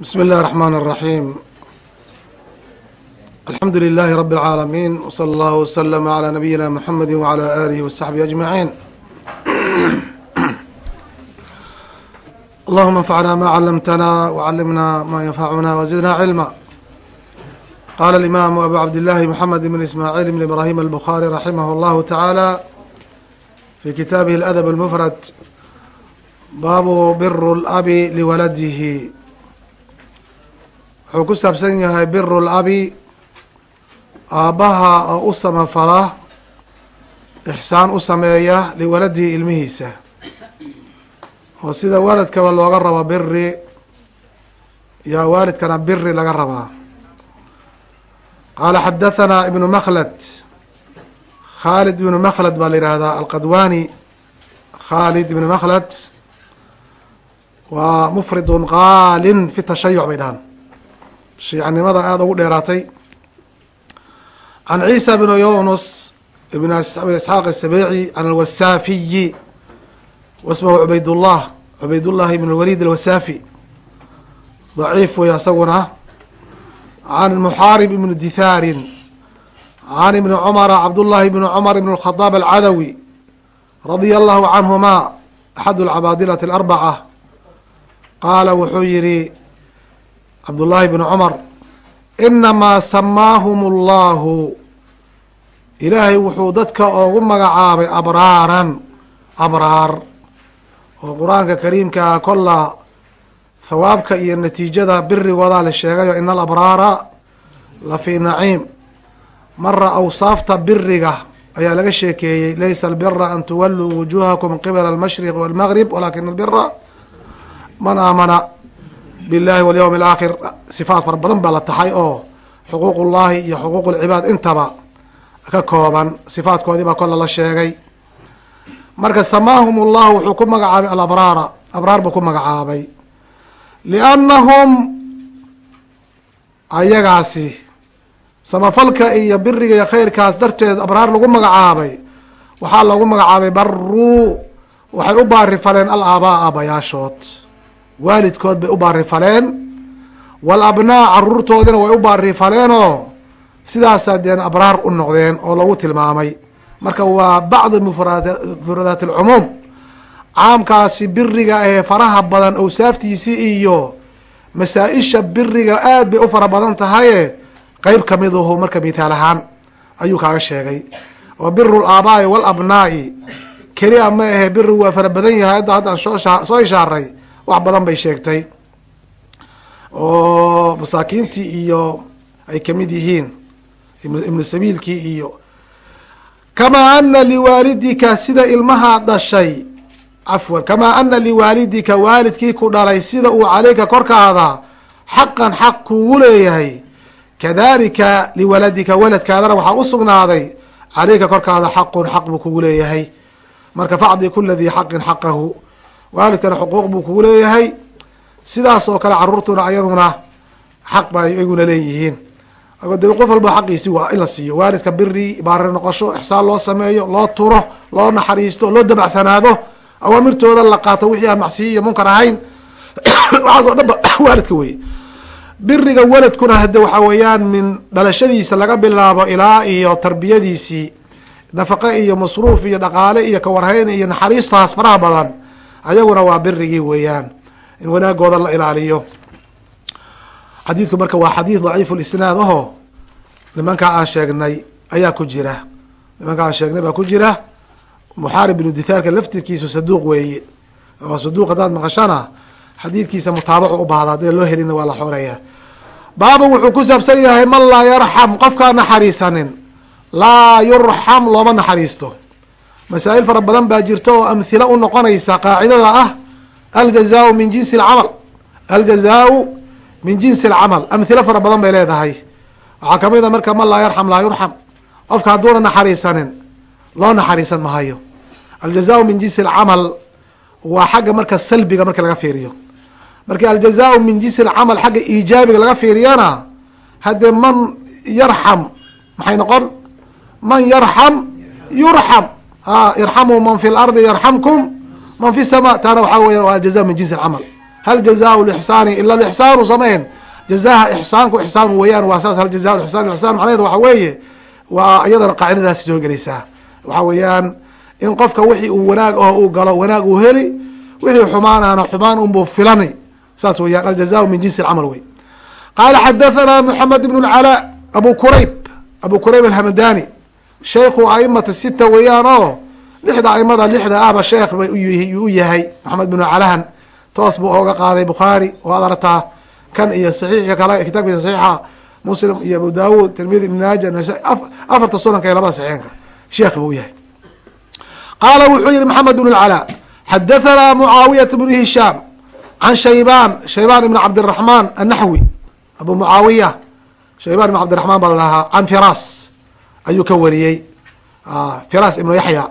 بsم الlh الرحmن الرحيم الحمdu للh رب العاalمين وصلى الله وسلم على نبيinا محمد وعلى آله وصحبه أجمعين اللهma انفعnا ma علمتنا وعلمنا ma ينfعna وزدنا علما qال الإmام أbو عبد الله محمد بن إسماعيل بن إبراهيم البخاري رحimه الله تعالى في kitaaبه الأdب المفرد bab بr الأb لwلdه wuxuu ku saabsan yahay biru labi aabbaha oo u samafala ixsaan u sameeya liwaladihi ilmihiisa. Oo sida waalidkaba looga rabo biri yaa waalidkana biri laga rabaa qaala xadathana ibnu makhlad khaalid ibnu makhlad baa la yihahdaa alqadwani khaalid ibnu makhlad waa mufridun qaalin fi tashayuc bay dhahaan shiicanimada aada ugu dheeraatay. Can ciisa bn yunus ibn isxaaq asabeeci can alwasaafiyi wasmahu cubaydullah cubaydullahi ibn lwalid alwasaafi daciif wey asaguna can muxaarib ibn dithaarin can ibni cumara cabdullahi ibn cumar ibn اlkhadaab alcadawi radia allahu canhuma axad alcabaadilati alarbaca qaala wuxuu yihi cabdullaahi bn cumar inamaa samaahum allahu ilaahay wuxuu dadka oogu magacaabay abraaran abraar oo qur'aanka kariimkaa kolla thawaabka iyo natiijada birigoodaa la sheegayo ina alabraara la fii naciim. Mara awsaafta biriga ayaa laga sheekeeyey laysa albira an tuwaluu wujuhakum qibala almashriq walmagrib walakina albira man aamana billahi walyawmi alaakhir sifaat fara badan baa la taxay oo xuquuq ullahi iyo xuquuq lcibaad intaba ka kooban. Sifaatkoodii baa kolla la sheegay. Marka samaahum ullahu wuxuu ku magacaabay alabraara. Abraar buu ku magacaabay. Liannahum ayagaasi samafalka iyo biriga iyo khayrkaas darteed abraar lagu magacaabay. Waxaa loogu magacaabay baruu waxay u baari faleen al aabaa aabayaashood waalidkood bay u baarifaleen wal abnaa caruurtoodina way u baarifaleenoo sidaasaa deen abraar u noqdeen oo lagu tilmaamay. Marka waa bacdi mufradaat alcumuum caamkaasi biriga ahee faraha badan awsaaftiisii iyo masaa-isha biriga aad bay u fara badan tahaye qeyb ka mid ahu marka mithaal ahaan ayuu kaaga sheegay. Oo biru laabaa'i walabnaa'i kelia ma ahe birigu waa fara badan yahay hadda haddaan soo ishaaray wax badan bay sheegtay oo masaakiintii iyo ay ka mid yihiin ibnu sabiilkii iyo kamaa ana liwaalidika sida ilmaha dhashay. Cafwan kamaa ana liwaalidika waalidkii ku dhalay sida uu caleyka korkaada xaqan xaq kugu leeyahay. Kadalika liwaladika waladkaadana waxaa usugnaaday caleyka korkaada xaqun xaq buu kugu leeyahay. Marka facdi kula dii xaqin xaqahu waalidkana xuquuq buu kugu leeyahay. Sidaas oo kale caruurtuna ayaduna xaq ba iyaguna leeyihiin. De qof walba xaqiisi waa in la siiyo. Waalidka biri baari noqosho ixsaan loo sameeyo loo turo loo naxariisto loo dabacsanaado awaamirtooda la qaato wixii aan macsiyo iyo munkar ahayn. Waxaas oo dhan ba waalidka wey biriga waladkuna hade waxaa weeyaan min dhalashadiisa laga bilaabo ilaa iyo tarbiyadiisii. Nafaqe iyo masruuf iyo dhaqaale iyo kawarhayn iyo naxariistaas faraha badan ayaguna waa birigii weeyaan. In wanaagooda la ilaaliyo. Xadiidku marka waa xadiid daciifu lisnaad aho nimankaa aan sheegnay ayaa ku jira. Nimankaa aan sheegnay baa ku jira. Muxaarib binu dithaarka laftirkiisu saduuq weeye. Oo saduuq haddaad maqashana xadiidkiisa mutaabaco u baahda haddii loo helina waa la xoreeyaa baaba wuxuu ku saabsan yahay man laa yarxam qofkaan naxariisanin. Laa yurxam looma naxariisto masaa'il fara badan baa jirta oo amhila u noqonaysa qaacidada ah aljazaau min jinsi alcamal. Aljazaau min jinsi alcamal. Amhilo fara badan bay leedahay. Waxaa ka mid a marka man laa yarxam laa yurxam qofka hadduuna naxariisanin loo naxariisan mahayo aljazaau min jinsi alcamal waa xagga marka salbiga marka laga fiiriyo. Markii aljazaau min jinsi alcamal xagga iijaabiga laga fiiriyana haddee man yarxam maxay noqon? Man yarxam yurxam a irxamuu man fi lardi yarxamkum man fi sama taana waxaa weya waa aljaza min jinsi alcamal. Hal jazaau lixsaani ila lixsaanu samayn. Jazaha ixsaanku ixsaan weeyaan waa saas hal jazaa ixsaan ixsaan macnaheedu waxa weeye waa iyadana qaacidadaasi soo gelaysaa. Waxa weeyaan in qofka wixii uu wanaag aho uu galo wanaag uu heli wixii xumaanahna xumaan unbuu filani saas weeyaan aljazaau min jinsi alcamal wey qaala xadathana moxamed ibn lcalaa abu kurayb abu kurayb alhamadani shaykhu aimata sita weeyaan oo lixda aimada lixda ahba sheekh bay u yahay maxamed binu calahan. Toos buu ooga qaaday bukhaari waad aragtaa kan iyo saxiixi kale kitaabkiisa saxiixa muslim iyo abu daawud tirmidi ibn maaja afarta sunanka iyo labada saxiixanka. Sheekh buu yahay. Qaala wuxuu yihi maxamed bn lcalaa xadathana mucaawiyata bnu hishaam can shaybaan shaybaan ibn cabdiraxmaan annaxwi abu mucaawiya shaybaan ibn cabdiraxmaan baa lalahaa can firas ayuu ka wariyey firas ibnu yaxya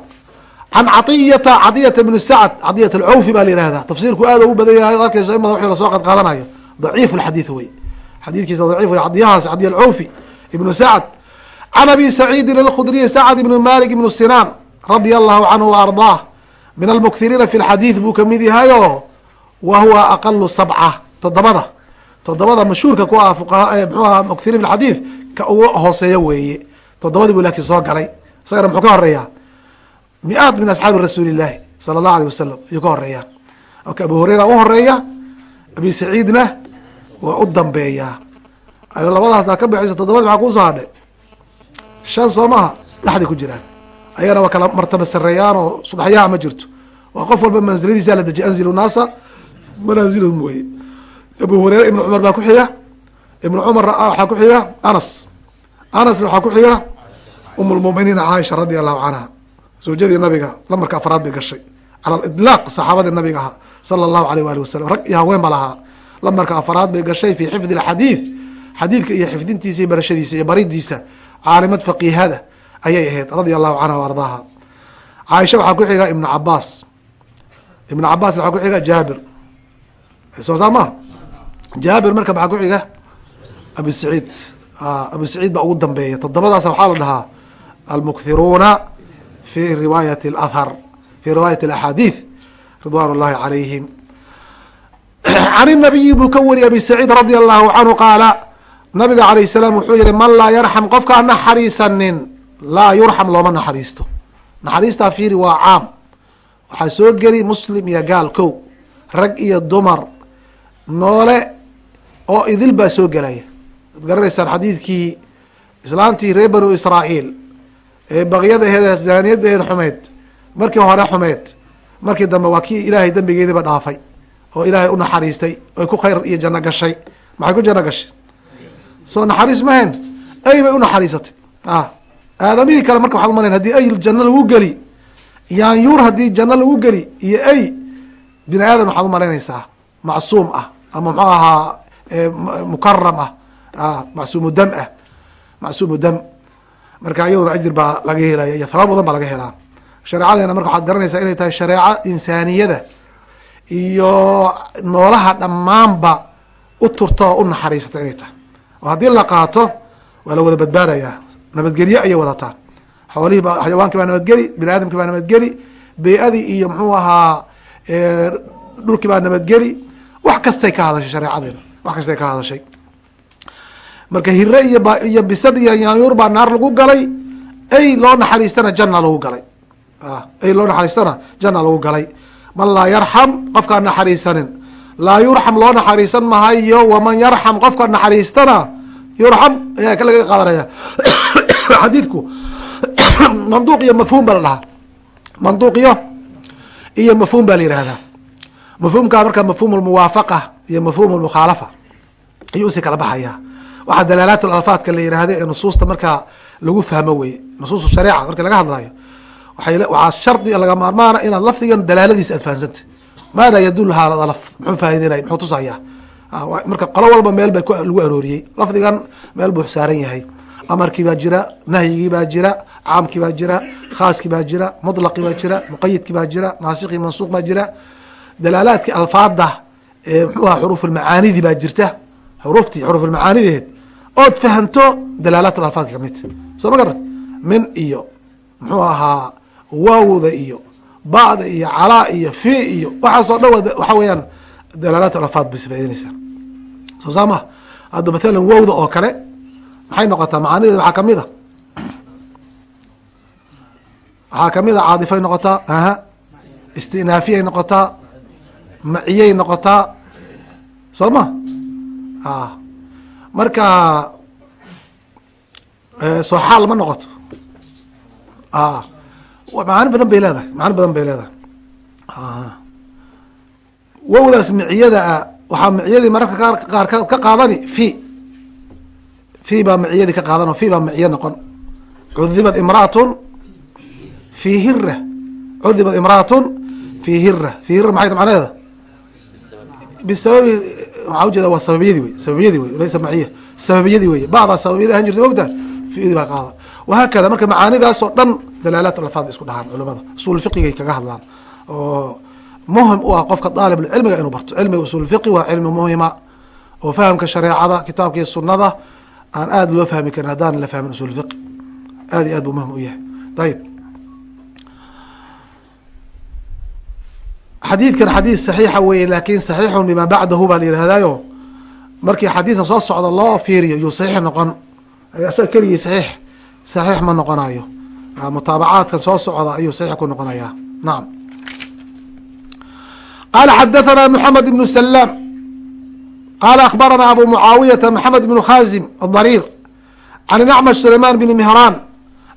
can caiyata cadiyata bni sacd cadiyat alcawfi baa la yihahdaa tafsiirku aad ugu badan yahay arkeysa in badan wixii la soo qad qaadanayo daciif lxadiid wey xadiidkiisa daciif wey cadiyahaas cadiya alcawfi ibnu sacd can abi saciidin alkhudriyi sacd ibnu malik ibnu sinaan radia allahu canhu wa ardaah. Min almukthiriina fi lxadiid buu ka mid yahayo wa huwa aqalu sabca todobada todobada mashhuurka ku ah fuqaha mxuu aha mukthiriin fi ka ugu hooseeya weeye todobadii buu laakiin soo galay. Isagana muxuu ka horeeyaa mi-aad min asxaabi rasuuli illahi sala allahu aleyh wasalam ayuu ka horeeyaa marka abu hureyra u horreeya abi saciidna waa u dambeeyaa. Labadaas daad ka baxayso todobadi maxaa kuusoo hadhe shan soo maha ku jiraan. Ayagana waa kala martaba sareeyaan oo subaxyaha ma jirto. Waa qof walba mansiladiisa la dejiy anzilu naasa manaasilhum weye abu hureyre ibnu cumar baa ku xiga ibnu cumar waxaa ku xiga anas. Anasna waxaa ku xiga um lmuminiin caaisha radia allahu canha zawjadii nabiga lamarka afraad bay gashay. Cala alilaaq saxaabadii nabiga ahaa sala allahu aleyh waali wasalam rag iyo haween ba lahaa. Lamarka afraad bay gashay fi xifdi alxadiid xadiidka iyo xifdintiisa iyo barashadiisa iyo baridiisa caalimad faqiihada ayay ahayd radia allahu canha ardaaha. Caaisha waxaa ku xiga ibnu cabaas ibnu cabaas waxaa ku xiga jaabir. Soo saa maha jaabir marka maxaa ku xiga abu saciid. Abu saciid baa ugu dambeeya todobadaas waxaa la dhahaa almukthiruuna fi riwaayat اlathar fi riwaayat alaxaadiid ridwan اllahi calayhim can inabiyi buu ka wariyay abi saciid radia allahu canhu qaala nabiga alayh salaam wuxuu yihi man laa yarxam qofkaan naxariisanin laa yurxam looma naxariisto. Naxariistaa fiiri waa caam. Waxaa soo geli muslim iyo gaal kow rag iyo dumar noole oo idil baa soo gelaya. Waad garanaysaan xadiidkii islaantii reer banu israa'iil bakyadaheed zaaniyadaheed xumeyd markii hore xumeyd markii dambe waa kii ilaahay dembigeediiba dhaafay oo ilaahay u naxariistay oy ku khayr iyo janno gashay. Maxay ku janno gashay? Soo naxariis mahayn ay bay u naxariisatay. A aadamihii kale marka waxad umalayn haddii ay janno lagu geli yaanyuur haddii janno lagu geli iyo ay bini aadam waxaad umalaynaysaa macsuum ah ama muxuu ahaa mukaram ah macsuumu dam ah. Macsuumu dam marka iyaduna ajir baa laga helaya iyo habaab badan baa laga helaa. Shareecadeena marka waxaad garanaysaa inay tahay shareeco insaaniyada iyo noolaha dhammaanba u turta oo u naxariisata inay tahay. Oo haddii la qaato waa la wada badbaadayaa nabadgelye ayay wadataa. Xoolihii baa xayawaankii baa nabadgeli bini aadamkii baa nabadgeli bey-adii iyo muxuu ahaa dhulkii baa nabadgeli. Wax kastay ka hadashay shareecadeena wax kastay ka hadashay marka hire iyo iyo bisad iyo yaanyuur baa naar lagu galay ay loo naxariistana janna lagu galay. Ay loo naxariistana janna lagu galay. Man laa yarxam qofkaan naxariisanin. Laa yurxam loo naxariisan mahayo waman yarxam qofka naxariistana yurxam ayaa ka laga qaadanaya. Xadiidku manduuq iyo mafhuum baa la dhahaa. Manduuqiyo iyo mafhuum baa la yihahdaa mafhuumkaa marka mafhuum lmuwaafaqa iyo mafhuum lmukhaalafa ayuu usi kala baxayaa waxaa dalaalaat alfaadka la yihahda ee nusuusta markaa lagu fahmo weye nusuus shareeca marki laga hadlayo waxaa shardi laga maarmaana inaad lafdigan dalaaladiisa aad fahansanta maada yadul hada lafd muxuu faa'ideynaya muxuu tusayaa? Marka qolo walba meel ba lagu arooriyey. Lafdigan meel buu saaran yahay. Amarkii baa jira nahyigii baa jira caamkii baa jira khaaskii baa jira muطlaqii baa jira muqayidkii baa jira naasikii mansuuq baa jira. Dalaalaadkii alfaada ee mxuu aha xuruuf macaanidii baa jirta. Xuruuftii xuruuf macaanideed ood fahanto dalaalaat alfaadka ka mid soo ma garat min iyo muxuu ahaa waawda iyo ba'da iyo calaa iyo fi iyo waxaasoo dhan waxa weeyaan dalaalat alafaad bay faa'ideynaysaa soo saa maha hadda mathalan wowda oo kale maxay noqotaa? Macaanideeda waxaa ka mid a waxaa ka mid a caadifay noqotaa aha istinaafiyay noqotaa maciyay noqotaa. Soo ma? A marka soo xaal ma noqoto. A macaani badan bay leedahay macaani badan bay leedahay. Wowdaas miciyada a waxaa miciyadii mararka qaar qaar ka qaadani fi fi baa miciyadii ka qaadan oo fi baa miciyo noqon. Cudibat imraatun fi hira cudibat imraatun fi hira fi hira maxay macnaheeda? Bisababi waxaa ujeeda waa sababiyadii wey sababiyadii wey laysa maciya sababiyadii wey bacdaa sababiyada ahan jirta mogtaa fiidi baa qaada wahaakada marka macaanidaas oo dhan dalaalaat alfaad isku dhahaan culimada usul fiqigay kaga hadlaan oo muhiim u ah qofka daalibulcilmiga inuu barto cilmiga usulfiqi waa cilmi muhima oo fahamka shareecada kitaabka iyo sunada aan aada loo fahmi karin haddaan la fahmin usulfiqi aad iyo aad buu muhiim u yahay ayib xadiidkan xadiid saxiixa weeye laakiin saxiixun bima bacdahu baa la yihahdayo markii xadiidka soo socda loo fiiriyo yuu saxiix noqon asoo keligii saxiix saxiix ma noqonayo ah, mutaabacaadkan soo socda ayuu saxiix ku noqonayaa. Nacam qaala xadathana moxamed ibnu salaam qaala akhbarana abu mucaawiyata maxamed ibnu khaasim adariir can nacmash sulayman bni mihraan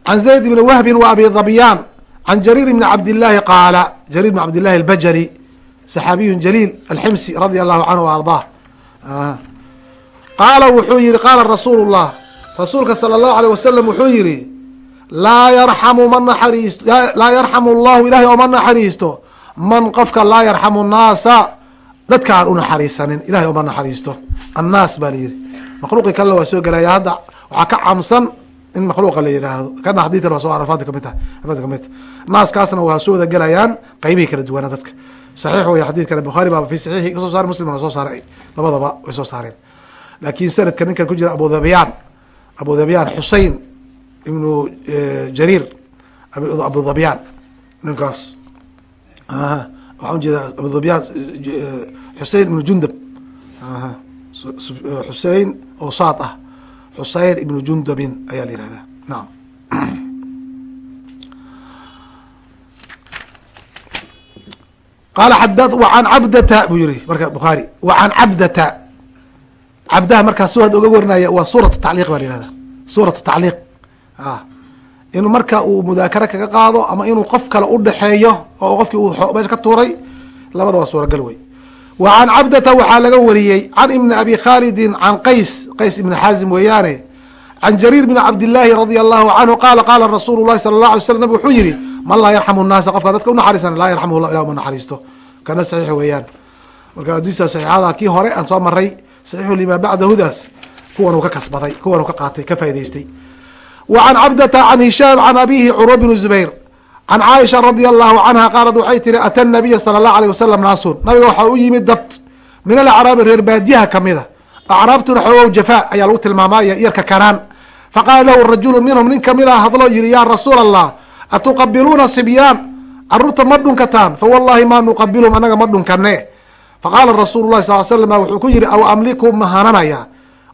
can zayd bni wahbin wa abi dhabyaan عن جرير بن عبد اللahi qاala جرير بن عبد اللahi الbjري صxaabiy جليل الxmsي radي الlahu عanه وأرضاه qaala wuxuu yihi qaala rasuul الlah rasuulka salى الlahu عليه waسلم wuxuu yihi laa yarxamu ma naxariisto laa yarxamu الlahu ilahay oo ma naxariisto man qofka laa yarxamu nnaasa dadka aan unaxariisanin ilahay oma naxariisto annaas baa la yihi makhluuqii kalena waa soo gelaya hadda waxaa ka camsan in makhluuqa la yihaahdo kana xadiikan waa soo arafaadka ka mid tahay afaadka ka mid tahay naaskaasna waa soo wada gelayaan qeybihii kala duwanaa dadka. Saxiix wey xadiidkana bukhaari baaba fi saxiixi ka soo saaray muslimna soo saaray. Labadaba way soo saareen. Laakin sanadka ninkan ku jira abu dhabyaan abu dhabyaan xusein ibnu jariir abu dhabyaan ninkaas. Waxaan ujeeda abudhabyaan xusein ibnu jundab xusein oo saad ah xusein ibnu jundabin ayaa la yihahdaa nacam qaala xada wacan cabdata buu yihi marka bukhaari wacan cabdata. Cabdaha markaas su hadda oga warinaya waa suuratu tacliiq baa la yihahdaa suuratu tacliiq. Inuu marka uu mudaakaro kaga qaado ama inuu qof kale udhexeeyo oo qofkii uu meesha ka tuuray labada waa suuragal wey wa can cabdata waxaa laga wariyey can ibni abi khalidin can qays qays ibni xaazim weeyaane can jariir bn cabdillaahi radia allahu canhu qaala qaala rasuulu lahi sala allah alay slam nabig wuxuu yihi man laa yarxamu nnaasa qofka dadka unaxariisan laa yarxamuhu llah ilah ma naxariisto. Kana saxiix weeyaan. Marka hadiista saxiixada kii hore aan soo maray saxiixu lima bacdahudaas kuwan uu ka kasbaday kuwan uu ka qaatay ka faa'idaystay. W can cabdata can hishaam can abihi curwa bn zubayr can caaisha radia allahu canha qaalat waxay tihi ata nabiya sala allahu aleyh wasalam naasun nabiga waxaa u yimid dad min alacraabi reer baadiyaha kamida acraabtuna xoogow jafaa ayaa lagu tilmaamaya yarka kanaan faqaala lahu rajulu minhum nin ka mid a hadlo yihi ya rasuula allah atuqabiluuna sibyaan carruurta ma dhunkataan fawallahi ma nuqabilhum anaga ma dhunkane faqaala rasuulu lahi sal slam wuxuu ku yihi aw amliku ma hananaya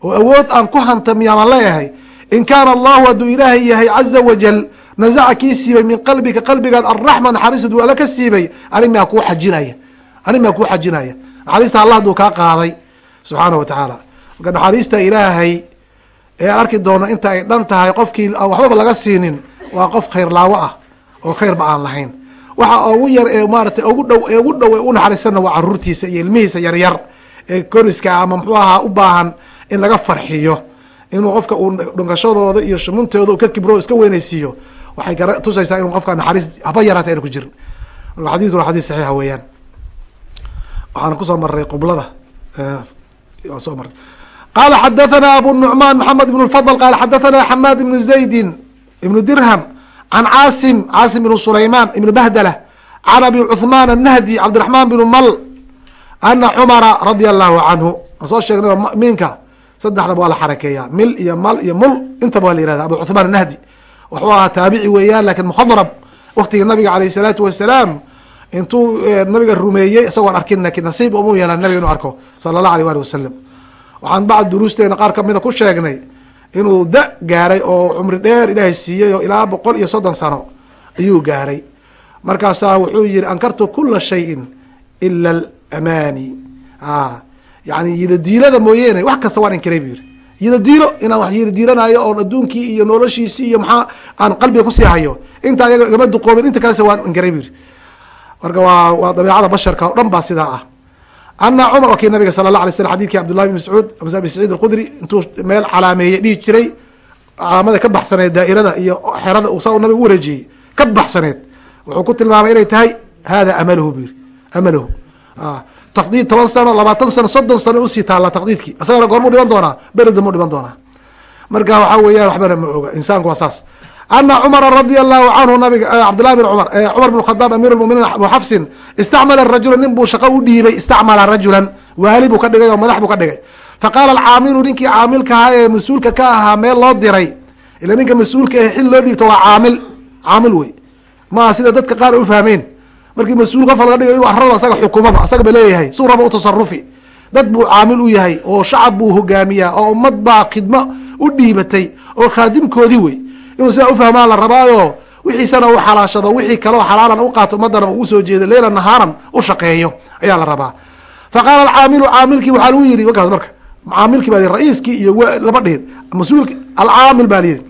oo awood aan ku hanta miyaaman leeyahay in kaana allahu hadduu ilaahay yahay caza wajal nazaca kii siibay min qalbika qalbigaad arraxma naxariisad uu alla ka siibay. Ani maa kuu xajinaya ani maa kuu xajinaya. Naxariista allah hadduu kaa qaaday subxaana wa tacaala. Marka naxariista ilaahay ee aan arki doono inta ay dhan tahay qofkii aan waxbaba laga siinin waa qof khayr laawo ah oo khayrba aan lahayn. Waxa ugu yar ee maaratay ugu dhow ee ugu dhow ee u naxariisanna waa caruurtiisa iyo ilmihiisa yaryar ee koriska ama muxuu ahaa u baahan in laga farxiyo inuu qofka uu dhunkashadooda iyo shumuntooda ka kibro iska weynaysiiyo waxay tusaysaa inuu qofka naxariis haba yaraata ayna ku jirin marka xadidku waa xadis saxiixa weeyaan. Waxaana ku soo maray qiblada waan soo maray qala xadathana abu nucman maxamed ibn lfadl qala xadathana xamaad ibnu zaydin ibnu dirham can caasim caasim ibnu sulayman ibnu bahdala can abi cuثman annahdi cabdiraxman bnu mal ana cumara radia allahu canhu. Aan soo sheegnay minka saddexdaba waa la xarakeeya mil iyo mal iyo mul. Intaba waa la yihahda abu cuثman annahdi wuxuu ahaa taabici weeyaan laakiin mukhadrab waktigii nabiga aleyh salaatu wasalaam intuu eh, nabiga rumeeyey isagoon arkin laakiin nasiib umu yeelan nabiga inuu arko sala allah aleyh waali wasalam waxaan bacd duruusteena qaar kamida ku sheegnay inuu da gaaray oo cumri dheer ilaahay siiyey oo ilaa boqol iyo soddon sano ayuu gaaray. Markaasaa wuxuu yihi ankartu kula shayin ila alamani ah, yani yidadiilada mooyeene wax kasta waan inkiray buu yihi yidadiilo inaan wax yidadiilanayo oon adduunkii iyo noloshiisii iyo maxaa aan qalbiga ku sii hayo. Intaa iyaga igama duqoobin inta kalese waan inkiray bu yihi marka waa waa dabeecada basharka o dhan baa sidaa ah. Ana cumar waa nabiga sala allah alay slam xadidkii cabdullahi bin mascuud abi saciid alqudri intuu meel calaameeyey dhihi jiray calaamada ka baxsaneed daa'irada iyo xerada saa nabiga u wareejiyey ka baxsaneed. Wuxuu ku tilmaamay inay tahay hada amaluhu bu yiri taqdiid toban sano labaatan sano soddon sano u sii taalla taqdiidkii isagana goormuu dhiban doonaa berida muu dhiban doonaa marka waxaa weeyaan waxbana ma oga insaanku waa saas ana cumara radi allahu canhu nabiga cabdillahi bin cumar cumar bin khadaab amiir lmuminiin abu xafsin istacmala rajula nin buu shaqo u dhiibay istacmala rajulan waali buu ka dhigay oo madax buu ka dhigay faqaala alcaamilu ninkii caamilka ahaa ee mas'uulka ka ahaa meel loo diray ila ninka mas'uulka ee xil loo dhiibto waa caamil caamil wey maaha sida dadka qaar u fahmeen markii mas'uul qofa laga dhigo inuu arrada asaga xukumaba asaga ba leeyahay. Suu raba u tasarufi dad buu caamil u yahay oo shacab buu hogaamiyaa oo ummad baa khidmo u dhiibatay oo khaadimkoodii wey. Inuu sidaa ufahmaa la rabaayo wixiisana u xalaashado wixii kaleo xalaalan u qaato ummadana uu u soo jeedo leyla nahaaran u shaqeeyo ayaa la rabaa. Fa qaala alcaamilu caamilkii waxaa lagu yidhi wakaas marka caamilkii baa ra'iiskii iyo lama dhihin mas'uulki alcaamil baa layidhi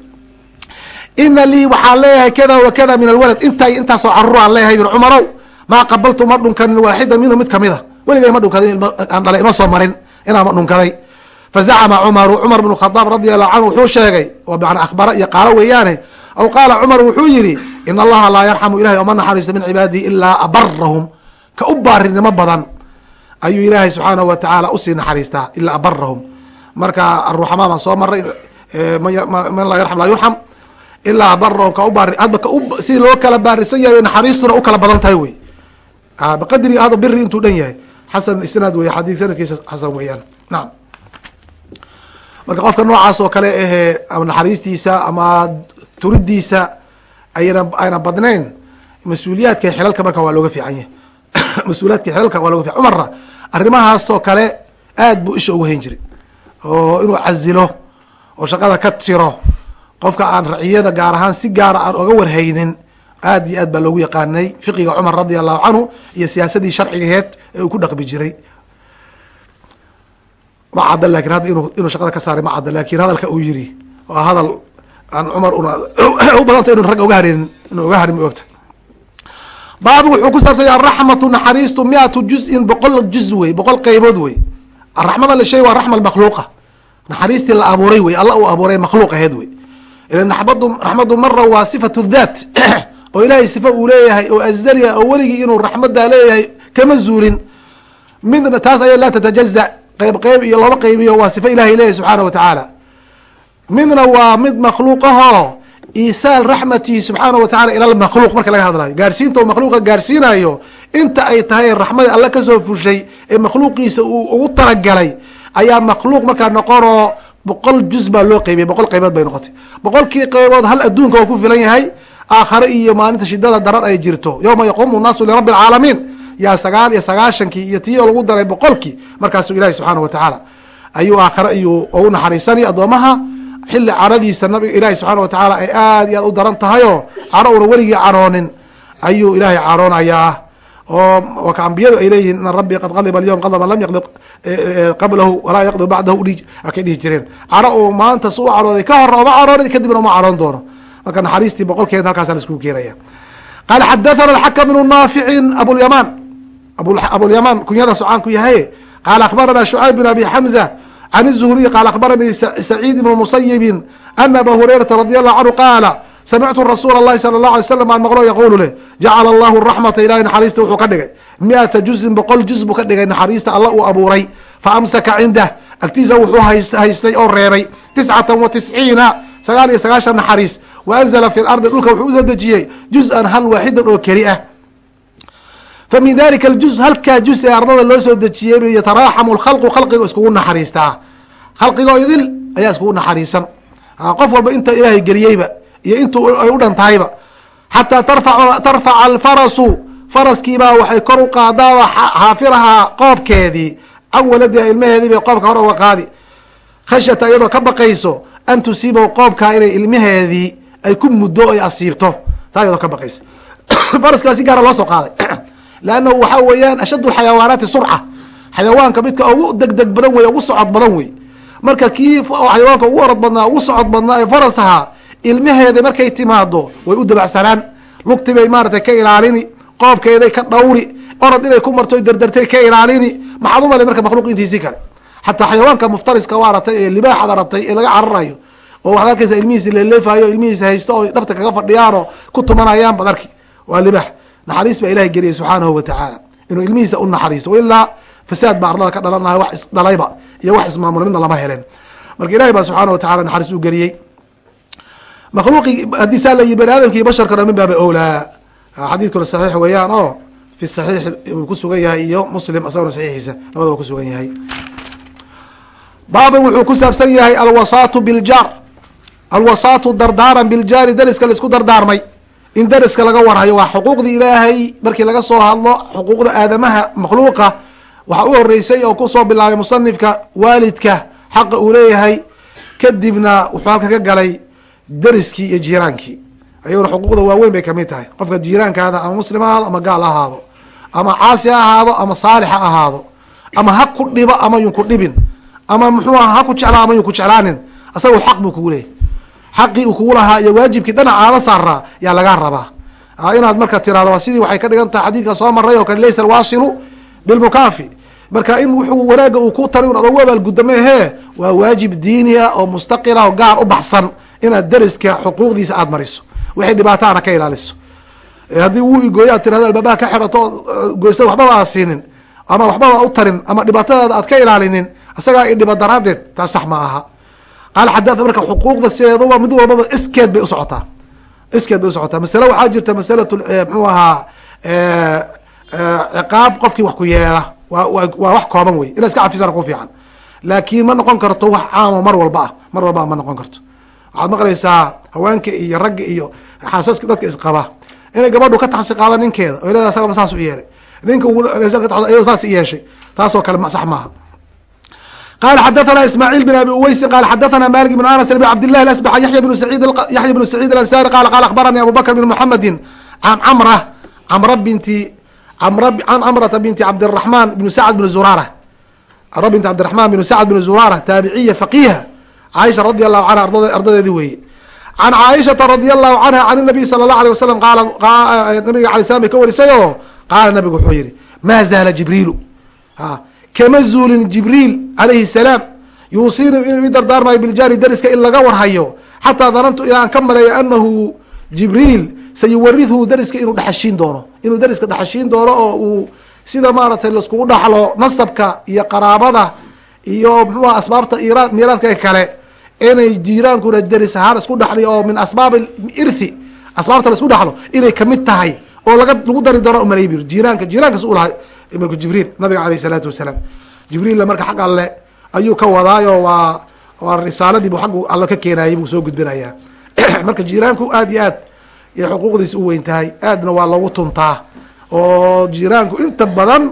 ina lii waxaan leeyahay kada wa kada min alwalad. Intaa iyo intaasoo carruur aan leeyahay bin cumarow maa qabaltu ma dhunkanin waaxida minhu mid ka mid a weligay ma dhunkaday aan dhalay ima soo marin inaan ma dhunkaday. Fazacama cumaru cumar bn khadaab radi allahu canhu wuxuu sheegay oo mana akhbara iyo qaalo weeyaane aw qaala cumar wuxuu yihi in allaha laa yarxamu ilahay oma naxariisto min cibaadihi ilaa abarahum ka u baarinimo badan ayuu ilaahay subxaanahu watacaala u sii naxariistaa ilaa abarahum marka aruxamaa baan soo maray man laa yarxam laa yurxam ilaa abarahum ka u baari hadba loo kala baarisan yahay naxariistuna u kala badan tahay wey. Biqadri hada biri intuu dhan yahay. Xasan isnaad wey xadii sanadkiisa xasan weeyaan. Naam. Marka qofka noocaas oo kale ahee ama naxariistiisa ama turidiisa ayna ayna badnayn mas'uuliyaadka xilalka marka waa looga fiican yahay. Mas'uuliyaadka xilalka waa loga fian cumarna arrimahaasoo kale aad buu isha ugu hayn jiray. Oo inuu casilo oo shaqada ka tiro qofka aan raciyada gaar ahaan si gaara aan oga warhaynin aad iyo aad baa loogu yaqaanay fiqiga cumar radi allahu canhu iyo siyaasadii sharcigaheed ee uu ku dhaqmi jiray. Ma cadda laakiin hadda inu inuu shaqada ka saaray ma cadda laakiin hadalka uu yiri waa hadal aan cumar u badanta inu ragga oga harenin inuu oga harin ma ogta. Baabi wuxuu ku saabsan yahay araxmatu naxariistu miatu juzin boqol juz wey boqol qeybood wey. Araxmada la sheey waa raxma makhluuqa. Naxariistii la abuuray wey alla uu abuuray makhluuq aheed wey raxmadu mara waa sifatu dhaat oo ilaahay sifa uu leeyahay oo azaliya oo weligii inuu raxmaddaa leeyahay kama zuulin. Midna taas aya laa tatajaza qeyb qeyb iyo laba qeybiyo waa sifa ilahay leeyahy subxaana wa tacaala. Midna waa mid makhluuqahoo isaal raxmatihi subxaana wa tacala ila lmakhluuq marka laga hadlayo. Gaarsiinta uu makhluuqa gaarsiinayo inta ay tahay raxmada alle ka soo fushay ee makhluuqiisa uu ugu talagalay ayaa makhluuq markaa noqonoo boqol juz baa loo qeybiyay boqol qeybood bay noqotay. Boqolkii qeybood hal adduunka waa ku filan yahay aakhare iyo maalinta shidada daran ay jirto. Yowma yaquumu naasu lirabbi alcaalamiin yaa sagaal iyo sagaashankii iyo tii oo lagu daray boqolkii markaasuu ilahi subxaana wa tacaala ayuu aakhare iyuu ugu naxariisanaya addoomaha. Xilli caradiisa nabiga ilahi subxaana wa tacaala ay aad iyo aad u daran tahayoo caro una weligii caroonin ayuu ilaahay caroonayaa oo waka ambiyadu ay leeyihiin ina rabbii qad qadiba alyowm qadaban lam yaqdib qablahu walaa yaqdib bacdahu akay dhihi jireen. Caro uu maanta su u carooday ka hor oma caroonin kadibna uma caroon doono. Marka naxariistii boqolkeeda halkaasa la iskugu keenaya. Qaala xadathana alxakam bnu naaficin abulyamaan abulyamaan kunyada socaan ku yahay. Qaala akhbarana shucayb bin abi xamza can الzuhriy qaala akhbaranii saciid ibn musayibin ana aba hurayrata radi allahu canhu qaala samictu rasuula اlahi salى اlahu alay slam aan maqlo yaquulu leh jacala allahu raxmata ilahi naxariista wuxuu ka dhigay miata juzin boqol juz buu ka dhigay naxariista alla uu abuuray faamsaka cindah agtiisa wuxuu haystay oo reebay tiscata wa tisciina sagaal iyo sagaashan naxariis wa anzala fi lardi dhulka wuxuu usoo dejiyey juz-an hal waaxidan oo keli ah fa min dalika aljuz halkaa juz ee ardada loo soo dejiyey yataraaxamu lkhalqu khalqiga iskugu naxariistaa khalqigoo idil ayaa iskugu naxariisan qof walba inta ilaahay geliyeyba iyo intuu ay u dhan tahayba. Xataa tarfaca alfarasu faraskiibaa waxay kor u qaadaaba xaafirahaa qoobkeedii can waladiha ilmaheedii bay qoobka hor uga qaadi. Khashyata iyadoo ka baqayso an tusiibahu qoobkaa inay ilmaheedii ay ku muddo ay asiibto taa iyadoo ka baqaysa. Faraska si gaara loo soo qaaday. Leannahu waxaa weeyaan ashaddu xayawaanaati surca. Xayawaanka midka ugu degdeg badan wey ugu socod badan wey marka kii xayawaanka ugu orod badnaa ugu socod badnaa ee faras ahaa ilmaheeda markay timaado way u dabacsanaan lugti bay maaratay ka ilaalini qoobkeeday ka dhawri orod inay ku marto derdertay ka ilaalini. Maxaad umale marka makhluuq intiisii kale? Xataa xayawaanka muftariska waa ee libaaxada ratay ee laga cararayo oo waxaad arkaysa ilmihiisi leeleefayo ilmihiisi haysto oo dhabta kaga fadhiyaanoo ku tumanayaan bad arki waa libaax. Naxariis baa ilahay geliyay subxaanahu watacaala inuu ilmihiisa u naxariisto. Ilaa fasaad baa ardada ka dhalanahay wax isdhalayba iyo wax ismaamula midna lama helen marka ilahay baa subxaana watacala naxariis u geliyey makhluuqi haddii saa layi bani aadamkii basharkana min baaba owlaa. Xadiidkuna saxiix weeyaan oo fi saxiix uu ku sugan yahay iyo muslim isagona saxiixiisa labadaba ku sugan yahay. Baaban wuxuu ku saabsan yahay alwasaatu biljaar. Alwasaatu dardaaran biljaari dariska la isku dardaarmay. In dariska laga warhayo waa xuquuqdii ilaahay. Markii laga soo hadlo xuquuqda aadamaha makhluuqa waxaa u horeysay oo ku soo bilaabay musanifka waalidka xaqa uu leeyahay. Kadibna wuxuu halka ka galay dariskii iyo jiiraankii. Ayaguna xuquuqda waaweyn bay ka mid tahay. Qofka jiiraankaada ama muslim ahaado ama gaal ahaado ama caasi ha ahaado ama saalix ha ahaado ama ha ku dhibo ama yun ku dhibin ama muxuu aha ha ku jeclaa ama yun ku jeclaanin asaga xaq buu kugu leeyahy xaqii uu kugu lahaa iyo waajibkii dhanacaada saaraa yaa lagaa rabaa. Inaad marka tirahdo sidii waxay ka dhigan tahay xadiidka soo maray oo kale laysa alwaasilu bilmukaafi marka in wuxuu wanaaga uu ku tari un adoo u abaalgudame hee waa waajib diini oo mustaqila oo gaar u baxsan inaad dariska xuquuqdiisa aada mariso. Wixii dhibaataana ka ilaaliso. Haddii wuu igooyo aad tirahdo albaabaha ka xidhato goysta waxbaba aa siinin ama waxbaba u tarin ama dhibaatadaada aad ka ilaalinin isagaa i dhiba daraadeed taas sax ma aha. Qaal xadaa marka xuquuqda sideeduba mid walbaba iskeed bay usocotaa iskeed bay usocotaa masale waxaa jirta masalat mxuu ahaa ciqaab qofkii wax ku yeela. Wa waa wax kooban wey ina iska cafisana ku fiican. Laakiin ma noqon karto wax caamo mar walba ah. Mar walba ma noqon karto waxaad maqlaysaa haweenka iyo ragga iyo xaasaska dadka isqaba inay gabadhu ka taxsi qaado ninkeeda o leeda asagaba saas u yeelay ninka saas yeeshay taasoo kale sax maaha qال xdثna ismاعيل بن abi uweysi qال xdثna mالك بن aنس بن cبd لله الأsبح yaحya بن سعيid yaحya بن سعيid الأنsاري qال qال أخبرnي abu bكر بن محمد عن cمرة cمر بنti عن cمرة بنti cبدالرحمن بن سعد بن زرارة cمر بنti cبدالرحمن بن سعد بن زرارة تاaبعية فقيهة caaisha radi allahu canha ardadeedi weeye. Can caaishata radi allahu canha can nabiy sala allah alay wasalam qaala nabiga alay slam bay ka warisay oo qaala nabigu wuxuu yihi maa zaala jibriilu. A kama zuulin jibriil calayhi salaam yuusiinii inuu i dardaarmayo biljaari dariska in laga warhayo xataa danantu ilaa aan ka maleeyo anahu jibriil sayuwarithu dariska inuu dhexashiin doono. Inuu dariska dhexashiin doono oo uu sida maaragtay laiskugu dhaxlo nasabka iyo qaraabada iyo muxuuha asbaabta miiraadka kale inay jiiraankuna daris ahaan isku dhaxli oo min asbaab irthi asbaabta la isku dhaxlo inay ka mid tahay oo laga lagu dari doono umalay bir jiiraanka jiiraankas u lahay malku jibriil nabiga aleyh isalaatu wasalaam. Jibriilla marka xag alle ayuu ka wadaayo waa waa risaaladii buu xaggu alle ka keenayay buu soo gudbinayaa marka jiiraanku aad iyo aad iyo xuquuqdiisa u weyn tahay aadna waa loogu tuntaa oo jiiraanku inta badan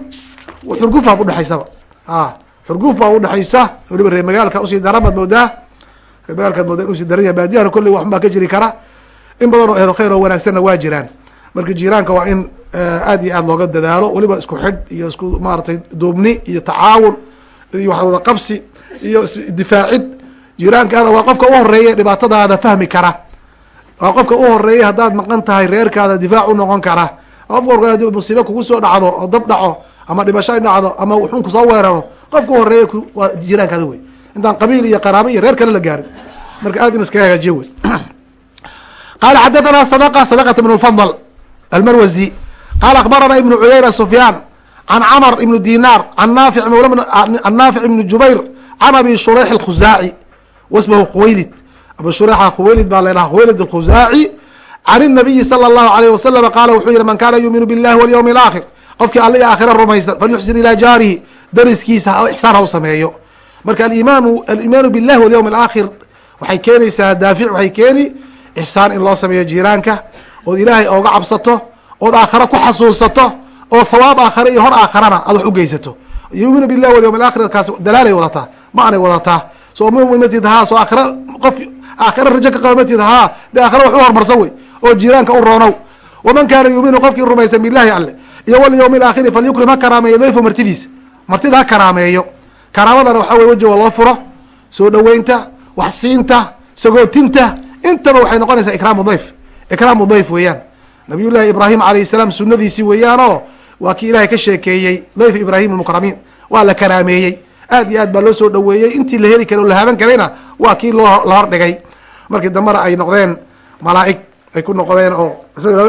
xurgufaa udhexaysaba a xurguf baa udhexaysa waliba reer magaalka u sii daran baad moodaa magaalkaad moodaa in u sii daran yahay baadiyahana kolley waxun baa ka jiri kara. In badan oo ehlo khayr oo wanaagsanna waa jiraan. Marka jiiraanka waa in aad iyo aad looga dadaalo weliba isku xidh iyo isku maaratay duubni iyo tacaawun iyo wax wada qabsi iyo isdifaacid jiiraankaada waa qofka u horreeya dhibaatadaada fahmi kara. Waa qofka u horreeya haddaad maqan tahay reerkaada difaac u noqon kara. Qofka hor haddii musiibo kugu soo dhacdo oo dab dhaco ama dhibasho ay dhacdo ama wuxuun ku soo weeraro qofka u horreeya waa jiiraankaada wey intaan qabiil iyo qaraabo iyo reer kale la gaarin marka aad in iskaga hagaajiyo wey qala xadathana sadqa sadaqat bn lfadl almarwazi qala akhbarana ibnu cuyayna sufyaan can camr ibn dinar an naafic an naafic ibni jubayr can abi shureyx alkhuzaaci wasmahu khuwaylid abu shureyxa khuwaylid baa la dhaha khuwaylid alkhuzaaci can الnabiyi salى اllahu alayh wasalam qaala wuxuu yihi man kana yuuminu biاllahi walyowm اlaakhir qofkii alla iyo aakhira rumaysan falyuxsin ilaa jaarihi dariskiisa ixsaan ha u sameeyo marka aimaanu alimaanu biاllahi walyowm اlaakhir waxay keenaysaa daafic waxay keeni ixsaan in loo sameeyo jiiraanka ood ilaahay ooga cabsato ood aakhare ku xasuusato oo thawaab aakhare iyo hor aakharana aad wax ugeysato yuminu billahi walyawm alaakhir kaas dalaalay wadataa ma anay wadataa. Soo mumin matid haa soo aakhare qof aakhare rajo ka qaba matid haa dee aakhare wax u hormarsan wey oo jiiraanka u roonow. Waman kaana yuuminu qofkii rumaysan billahi alle iyo walyawmi alaakhiri falyukrim ha karaameeyo dayfu martidiisa martida ha karaameeyo karaamadana waxaa wey wejiga loo furo soo dhoweynta wax siinta sagootinta. Intaba waxay noqonaysaa ikraamu dayf ikraamu dayf weeyaan. Nabiy llahi ibraahim alayh salaam sunadiisii weeyaanoo waa kii ilahay ka sheekeeyey dayf ibraahim almukramiin waa la karaameeyey. Aad iyo aad baa loo soo dhoweeyey. Intii la heli kara oo la haban karayna waa kii loo la hordhigay markii dambena ay noqdeen malaaig ay ku noqdeen oo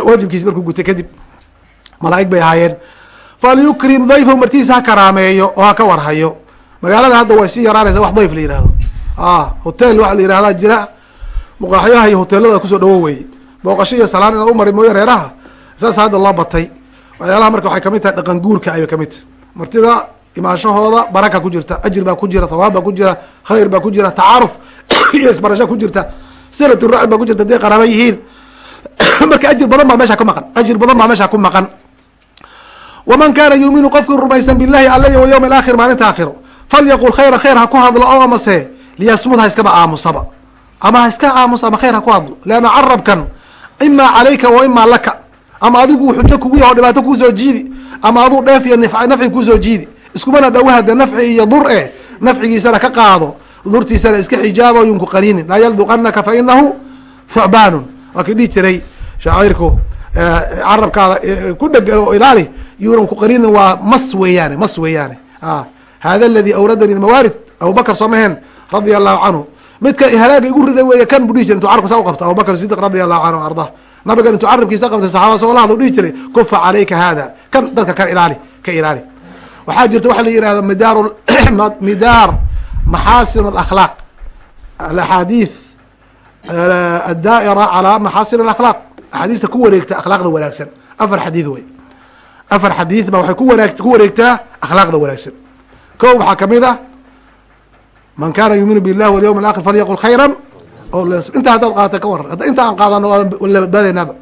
waajibkiisi markuu gutay kadib malaaig bay ahaayeen. Falyukrim dayfahu martidiisa ha karaameeyo oo ha ka warhayo magaalada hadda way sii yaraanaysa wax dayf la yihahdo hotel waxa la yihahdaa jira. Muqaaxyaha iyo hoteelada ku soo dhawo weeye booqasho iyo salaan inaad umari mooye reeraha. Saasa hadda loo batay waxyaalaha marka waxay ka mid tahay dhaqan guurka ayay ka mid tahy martida imaashahooda baraka ku jirta ajir baa ku jira thawaab baa ku jira khayr baa ku jira tacaaruf iyo isbarasho ku jirta. Silat raci baa ku jirta haday qaraaba yihiin. Marka ajir badan baa meesha ku maqan. Ajir badan baa meesha ku maqan. Waman kaana yuuminu qofkii rumaysan billahi alle iyo walyawm alaakhir maalinta aakhiro falyaqul khayra khayr ha ku hadlo oo amase liyasmud ha iskaba aamusaba ama ha iska aamus ama khayr ha ku hadlo leanna carabkan imaa calayka wa imaa laka ama adigu xujo kugu yaho dhibaato kuusoo jiidi ama aduu dheef iyo nafci kuusoo jiidi iskumana dhowahade nafci iyo dur e nafcigiisana ka qaado durtiisana iska xijaabo yunku qaniinin laa yalduqanaka fa thucbaanun waa kii dhihi jiray shaacirku carabkaada ku dhegan oo ilaali yunan ku qaniinin waa mas weeyaane mas weeyaane hada aladi awradani mawaarid abubakr soomaheen radia allahu canhu midka halaaga igu riday weeye kan bu dhihi jira intu carabka u qabta abubakr sidiq radi allahu canhu ardah nabigan intuu carabkiisa qabtay saxaabada soo la dhihi jiray kufa calayka hada kan dadka kan ilaali ka ilaali waxaa jirta waxa la yihahda midaar midaar maxaasin alakhlaaq alaxaadiith addaa'ira calaa maxaasin alakhlaaq axaadiista ku wareegta akhlaaqda wanaagsan afar xadiid wey afar xadiid ba waxay ku wanaag ku wareegtaa akhlaaqda wanaagsan ko waxaa ka mid a man kana yuuminu billahi walyawm alaakhir falyaqul khayran. Intaa haddaad qaadata ka waran inta aan qaadano la badbaadaynaaba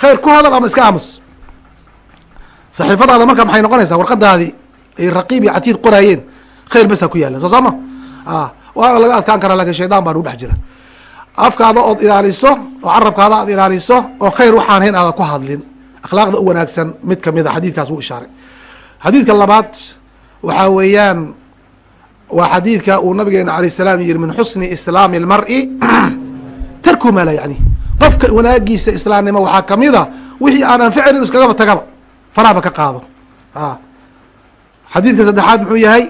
khayr ku hadal ama iska aamus? Saxiifadaada marka maxay noqonaysaa? Warqadaadii ay raqiib iyo catiid qoraayeen khayr basa ku yaalla soo sooma waana laga adkaan karaa laakiin shaydaan baa nagu dhex jira. Afkaada ood ilaaliso oo carabkaada aad ilaaliso oo khayr waxaan hayn aada ku hadlin. Akhlaaqda u wanaagsan mid ka mid a xadiidkaas wuu ishaaray. Xadiidka labaad waxaa weeyaan waa xadiidka uu nabigeena alayh salaam yihi min xusni islaami اlmari tarku ma laa yani qofka wanaagiisa islaamnimo waxaa ka mid a wixii aan anficin inu iskagaba tagaba farahba ka qaado. Xadiidka saddexaad muxuu yahay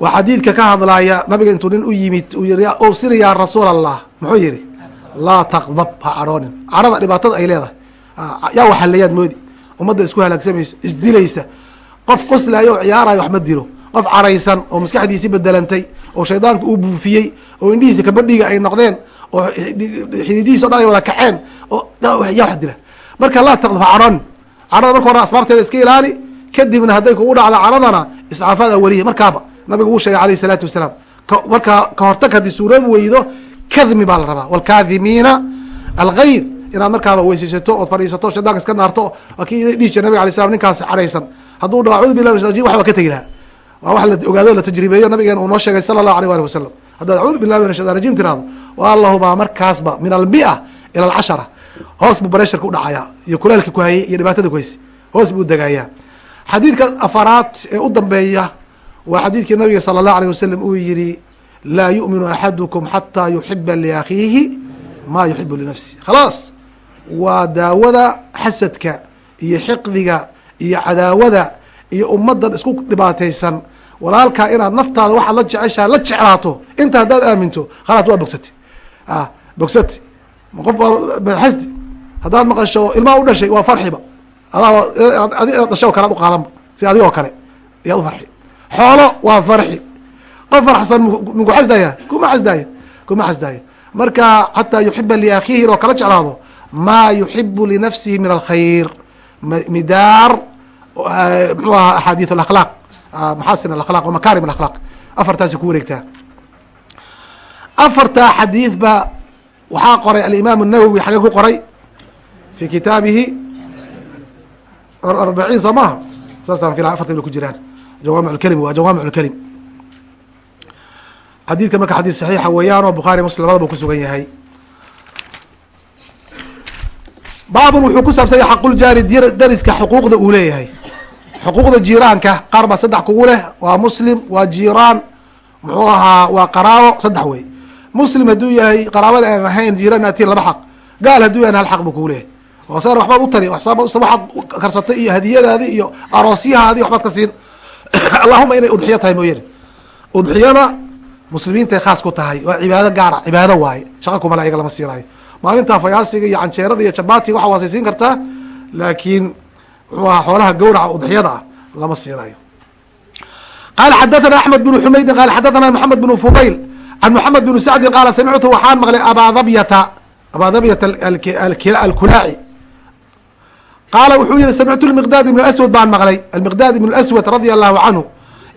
waa xadiidka ka hadlaya nabiga intuu nin u yimid uu yihi owsini yaa rasuul allah muxuu yihi laa taqdab ha cadhoonin cadhada dhibaatada ay leedahay. Yaa waxaleyaad moodi. Ummadda isku halaagsamayso isdilaysa qof qoslaayo oo ciyaarayo wax ma dilo. Qof caraysan oo maskaxdiisi bedelantay oo shaydaanka uu buufiyey oo indhihiisa kabadhiga ay noqdeen oo xididihiis o dhan ay wada kaceen yaa wax dila. Marka laa taqdab ha cadhoonin cadhada marka hore asbaabteeda iska ilaali kadibna hadday kugu dhacdo cadhadana iscaafaad awaliya markaaba nabigu uu sheegay alayh isalaatu wasalaam markaa ka hortag haddii suuroob weydo kadmi baa la rabaa. Wlkaadimiina algayr inaad markaaba weysaysato ood fadhiisato shaydaanka iska naarto kii dhihi jira nabig slam ninkaas cadhaysan hadduu dhaho acudu billah min waba ka tegi lahaa waa wax la ogaado la tajribeeyo nabigeen uu noo sheegay sala allahu aleyh ali wasalam haddaad acuudu billahi min shaytan rajim tirahdo allahubaa markaasba min almia ila alcashara hoos buu baresharka udhacayaa iyo kulaalka ku hayey iyo dhibaatada ku hayse hoos buu udegaayaa xadiidka afaraad ee u dambeeya waa xadiidkii nabiga sala allahu aleyh wasalam uu yihi laa yu'minu axadukum xataa yuxiba liakhiihi maa yuxibu linafsi khalaas waa daawada xasadka iyo xiqdiga iyo cadaawada iyo ummadan isku dhibaataysan. Walaalkaa inaad naftaada waxaad la jeceshaha la jeclaato. Inta haddaad aaminto khalaas waa bogsati. Bogsati. Qof xasdi haddaad maqasho ilmaha u dhashay waa farxiba. Adi dhasha o kale ad uqaadanba si adigoo kale ayaad u farxi. Xoolo waa farxi. Qof farxsan minku xasdaya kuma xasdaayo kuma xasdaayo marka xataa yuxiba liakhiihi inoo kala jeclaado maa yuxibu linafsihi min alkhayr midaar mxuu aha axaadiث اakhlaaq maxaasin alakhlaq wa makarim alakhlaq afartaasi ku wareegtaa afartaa xadiid ba waxaa qoray alimaam الnawowi xagee ku qoray fi kitaabihi arbaciin soo maaha saasaan fila afartan bay ku jiraan jawaamic lkelim waa jawaamic lkelim xadiidka marka xadiis saxiixa weeyaan oo bukhaari muslim labada buu kusugan yahay baabun wuxuu ku saabsanya xaquljaari dariska xuquuqda uu leeyahay. Xuquuqda jiiraanka qaar baa saddex kugu leh. Waa muslim waa jiiraan muxuu ahaa waa qaraabo saddex wey. Muslim hadduu yahay qaraabada aan ahayn jiiraan atiin laba xaq. Gaal hadduu yahan hal xaq buu kugu leeyahay wasana waxbaad u tari waxaad karsatay iyo hadiyadaadi iyo aroosyahaadi waxbaad ka siin. Allahuma inay udxiyo tahay mooyane udxiyada muslimiintay khaas ku tahay. Waa cibaado gaara cibaado waaye. Shaqa kumala ayaga lama siinayo maalintaa fayaasiga iyo canjeerada iyo jabatiga waxa waasaysiin kartaa laakiin muxuu aha xoolaha gawraca udxiyada ah lama siinayo. Qala xadathana axmed bn xumaydin qala xadathana maxamed bn fudayl can moxamed bn sacdin qaala samictu waxaan maqlay abadabyata abadabyata alkulaaci. Qaala wuxuu yihi samictu miqdaad ibn aswad baan maqlay almiqdaad ibn aswad radia allahu canhu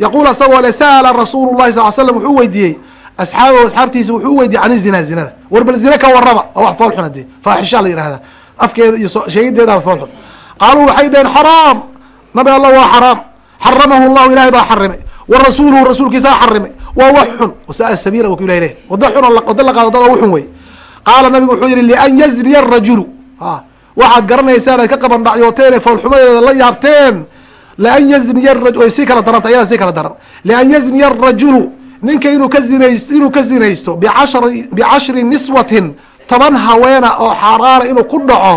yaquul asagoo le sa'ala rasuulu llahi sal slam wuxuu weydiiyey asxaabahu asxaabtiisa wuxuu weydiiyey can zina zinada. War bal zina ka waraba oo wax fool xun hadee faaxishaa la yihahda afkeeda iyo sheegideedaa fool xun qaaluu waxay dhaheen xaraam! Nabi allah waa xaraam. Xaramahu llahu ilahay baa xarimay. Wa rasuulkiisaa xarimay. Waa wax xun wasaa sabiila wa ilah leh wada xun wada la qaado dad oo xun wey. Qaala nabigu wuxuu yihi lian yazniya arajulu a waxaad garanaysaan ay ka qaban dhacyooteen ee foolxumadeeda la yaabteen. Lian yazniya way sii kala daranta ayada sii kala daran. Lian yazniya arajulu ninka inuu ka zinays inuu ka zinaysto biashri bicashri niswatin toban haweena oo xaaraana inuu ku dhaco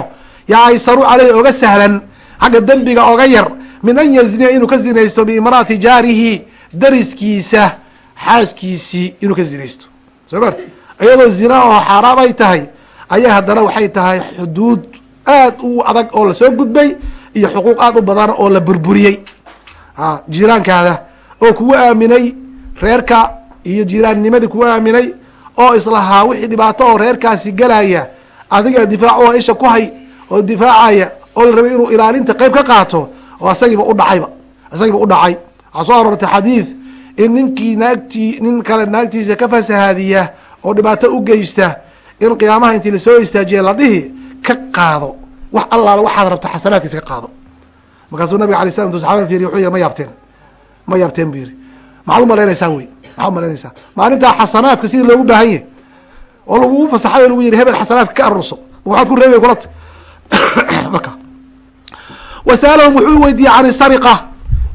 yaa aysaru caleyhi oga sahlan xagga dembiga oga yar min an yazniya inuu ka zinaysto biimraati jaarihi dariskiisa xaaskiisii inuu ka zinaysto. Soo mart iyadoo zina oo xaaraam ay tahay ayaa haddana waxay tahay xuduud aad u adag oo la soo gudbay iyo xuquuq aad u badan oo la burburiyey. A jiiraankaada oo kugu aaminay reerka iyo jiiraannimadii kugu aaminay oo islahaa wixii dhibaato oo reerkaasi galaya adiga difaac oo isha ku hay oo difaacaya oo la rabay inuu ilaalinta qeyb ka qaato oo asagiiba u dhacayba isagiiba u dhacay. Waxaa soo aroortay xadiid in ninkii naagtii nin kale naagtiisa ka fasahaadiya oo dhibaato u geysta in qiyaamaha intii la soo istaajiya la dhihi ka qaado. Wax allaala waxaad rabto xasanaadkiisa ka qaado. Markaasuu nabiga alay slam intuu saxaabada fiiriy wuxuu yihi ma yaabteen? Ma yaabteen? Buu yihi maxaad u malaynaysaa wey maxaad u malaynaysaa maalintaa xasanaadka sidii loogu baahan yahy oo lagugu fasaxay oo lagu yihi hebel xasanaadka ka arurso waxaad ku reebay kulata marka wasaalahum wuxuu weydiiyey can sariqa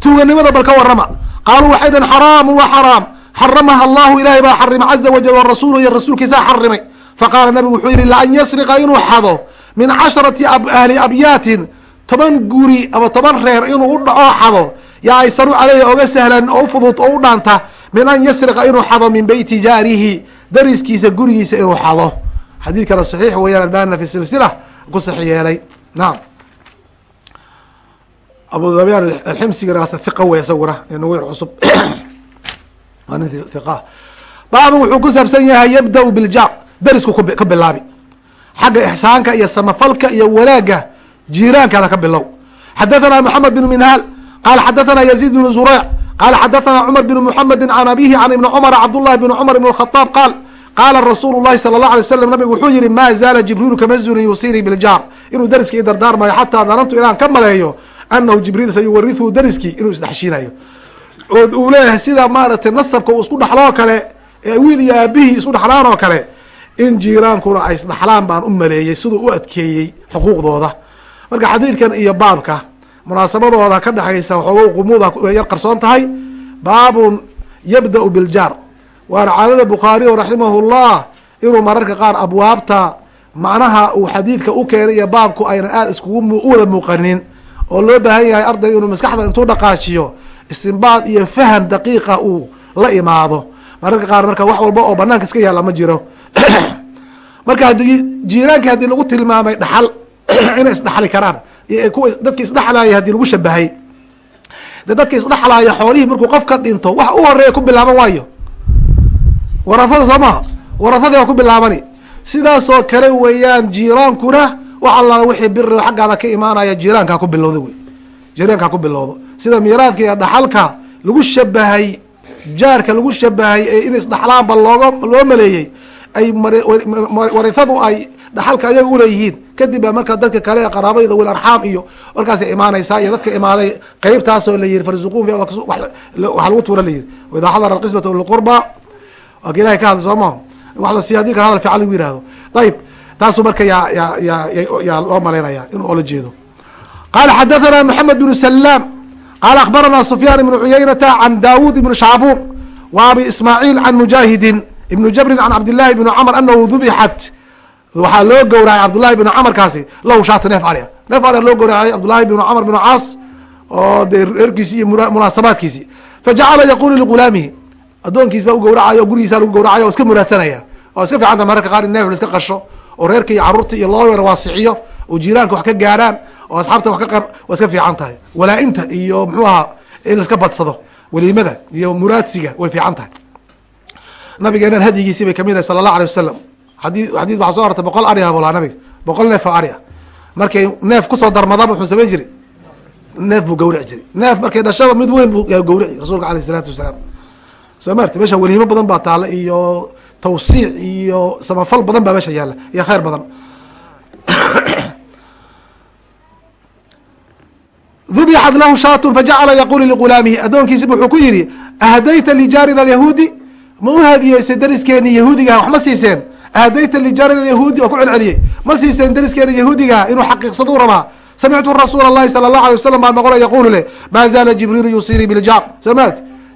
tuuganimada bal ka warama qaaluu waxay dhaheen xaraamu wa xaraam. Xaramaha allahu ilahay baa xarimay caza wajal wa rasuulu iyo rasuulkiisaa xarimay faqaala nabigu wuxuu yihi laan yasriqa inuu xado min casharati ahli abyaatin toban guri ama toban reer inuu u dhaco xado yaa aysaru caleyhi oga sahlan oo ufudud oo u dhaanta min an yasriqa inuu xado min beyti jaarihi dariskiisa gurigiisa inuu xado. Xadiidkana saxiix weeyaan albanina fi silsila ku saxi yeelay. Naam. Abu dhabyaan alximsigana hiqa wey isaguna nagu yar cusub. Waa nin hiqa baabu wuxuu ku saabsan yahay yabda-u biljaar darisku ka bilaabi. Xagga ixsaanka iyo samafalka iyo wanaagga jiiraankaada ka bilow. Xadathana moxamed bn minhaal qaala xadathana yaziid bn zureyc qaala xadathana cumar bn muxamedi can abihi can ibni cumar cabdullahi bn cumar ibn khadaab qaal qaala rasuulu llahi sala allah alay slam nabigu wuxuu yihi maa zaala jibriilu kama zuulin yusiinii biljaar inuu dariska dardaarmayo xataa danantu ilaan ka maleeyo anahu jibriil sayuwarihu dariskii inuu isdhexshiinayo oo uu leeyahay sida maaragtay nasabka uu isku dhaxloo kale ee wiil iyo aabihii isku dhaxlaan oo kale in jiiraankuna ay isdhaxlaan baan u maleeyey siduu u adkeeyey xuquuqdooda marka xadiidkan iyo baabka munaasabadooda ka dhexaysa waxooga qumuuda yar qarsoon tahay baabun yabda-u biljaar. Waana caadada bukhaariyo raximahullah inuu mararka qaar abwaabta macnaha uu xadiidka u keenay iyo baabku aynan aada iskugu u wada muuqanin. Oo loo baahan yahay ardayga inuu maskaxda intuu dhaqaajiyo istinbaad iyo faham daqiiqa uu la imaado. Mararka qaar marka wax walba oo banaanka iska yaalla ma jiro. Marka haddii jiiraanka haddii lagu tilmaamay dhaxal inay isdhaxli karaan kuwa dadki isdhaxlaaya haddii lagu shabahay de dadka isdhaxlaaya xoolihii markuu qof ka dhinto wax u horreeya ku bilaaban waayo. Warafada soo maha? Warafadii waa ku bilaabani. Sidaasoo kale weeyaan jiiraankuna wax allaala wixii biri xaggaada ka imaanaya jiiraankaa ku bilowda wey. Jiiraankaa ku bilowdo sida miiraadka iyo dhaxalka lagu shabahay jaarka lagu shabahay ee in isdhaxlaanba looga loo maleeyey ay warithadu ay dhaxalka ayaga uleeyihiin kadib ba marka dadka kale ee wil arxaam iyo markaasay imaanaysaa iyo dadka imaaday qeybtaasoo la yihi farzuquun fi waxaa lagu tuura la yihi waidaa xadara alqismata ulqurba waa ka ilahay ka hadla soo maho wax la siiya haddii hadal fiican lagu yihahdo ayib taasuu marka yaa loo malaynaya in oola jeedo. Qala xadathana moxamed bnu salaam qala akhbarana sufyaan ibnu cuyaynata can daawud ibnu shacbuur wa abi ismaaciil can mujaahidin ibnu jabrin can cabdillahi bni camr anahu dubixat waxaa loo gowracay cabdullahi bnu camarkaasi lahu shaatu neef arya neef arya loo gowracay cabdullahi bnu camr bnu caas oo dee reerkiisi iyo munaasabaadkiisi fajacala yaqulu ligulaamihi addoonkiis baa u gowracayo o gurigiisa lagu gowracayo o iska muraadsanaya. Oo iska fiicanta mararka qaar in neef la iska qasho oo reerka iyo carruurta iyo loo yar waasiciyo oo jiiraanka wax ka gaadhaan oo asxaabta wax ka qar waa iska fiican tahay. Walaa-inta iyo muxuu ahaa in la iska badsado waliimada iyo muraadsiga way fiican tahay. Nabigeenan hadyigiisii bay ka mid ahay sala allah alay wasalam adi xadiis waxaa soo hortay boqol ari buu lahaa nabiga boqol neef oo ari ah markay neef ku soo darmadaba muxuu samayn jiray. Neef buu gawrici jiray. Neef markay dhashaba mid weyn buu gawrici rasuulka aleyh isalaatu wasalaam. Soo maarti meesha weliimo badan baa taala iyo tawsiic iyo samafal badan baa meesha yaalla iyo khayr badan. Dubixat lahu shaatun fajacala yaqulu ligulaamihi addoonkiisiba wuxuu ku yidhi ahdayta lijaarina alyahuudi? Ma u hadiyeysay dariskeeni yahuudigaha wax ma siiseen ahdayta lijaarina alyahuudi oo ku celceliyey ma siiseen dariskeeni yahuudigaha inuu xaqiiqsaduu rabaa samictu rasuula allahi sala allahu alay wasalam baan maqlo yaqulu leh maa zaala jibriilu yusiinii biljaar soo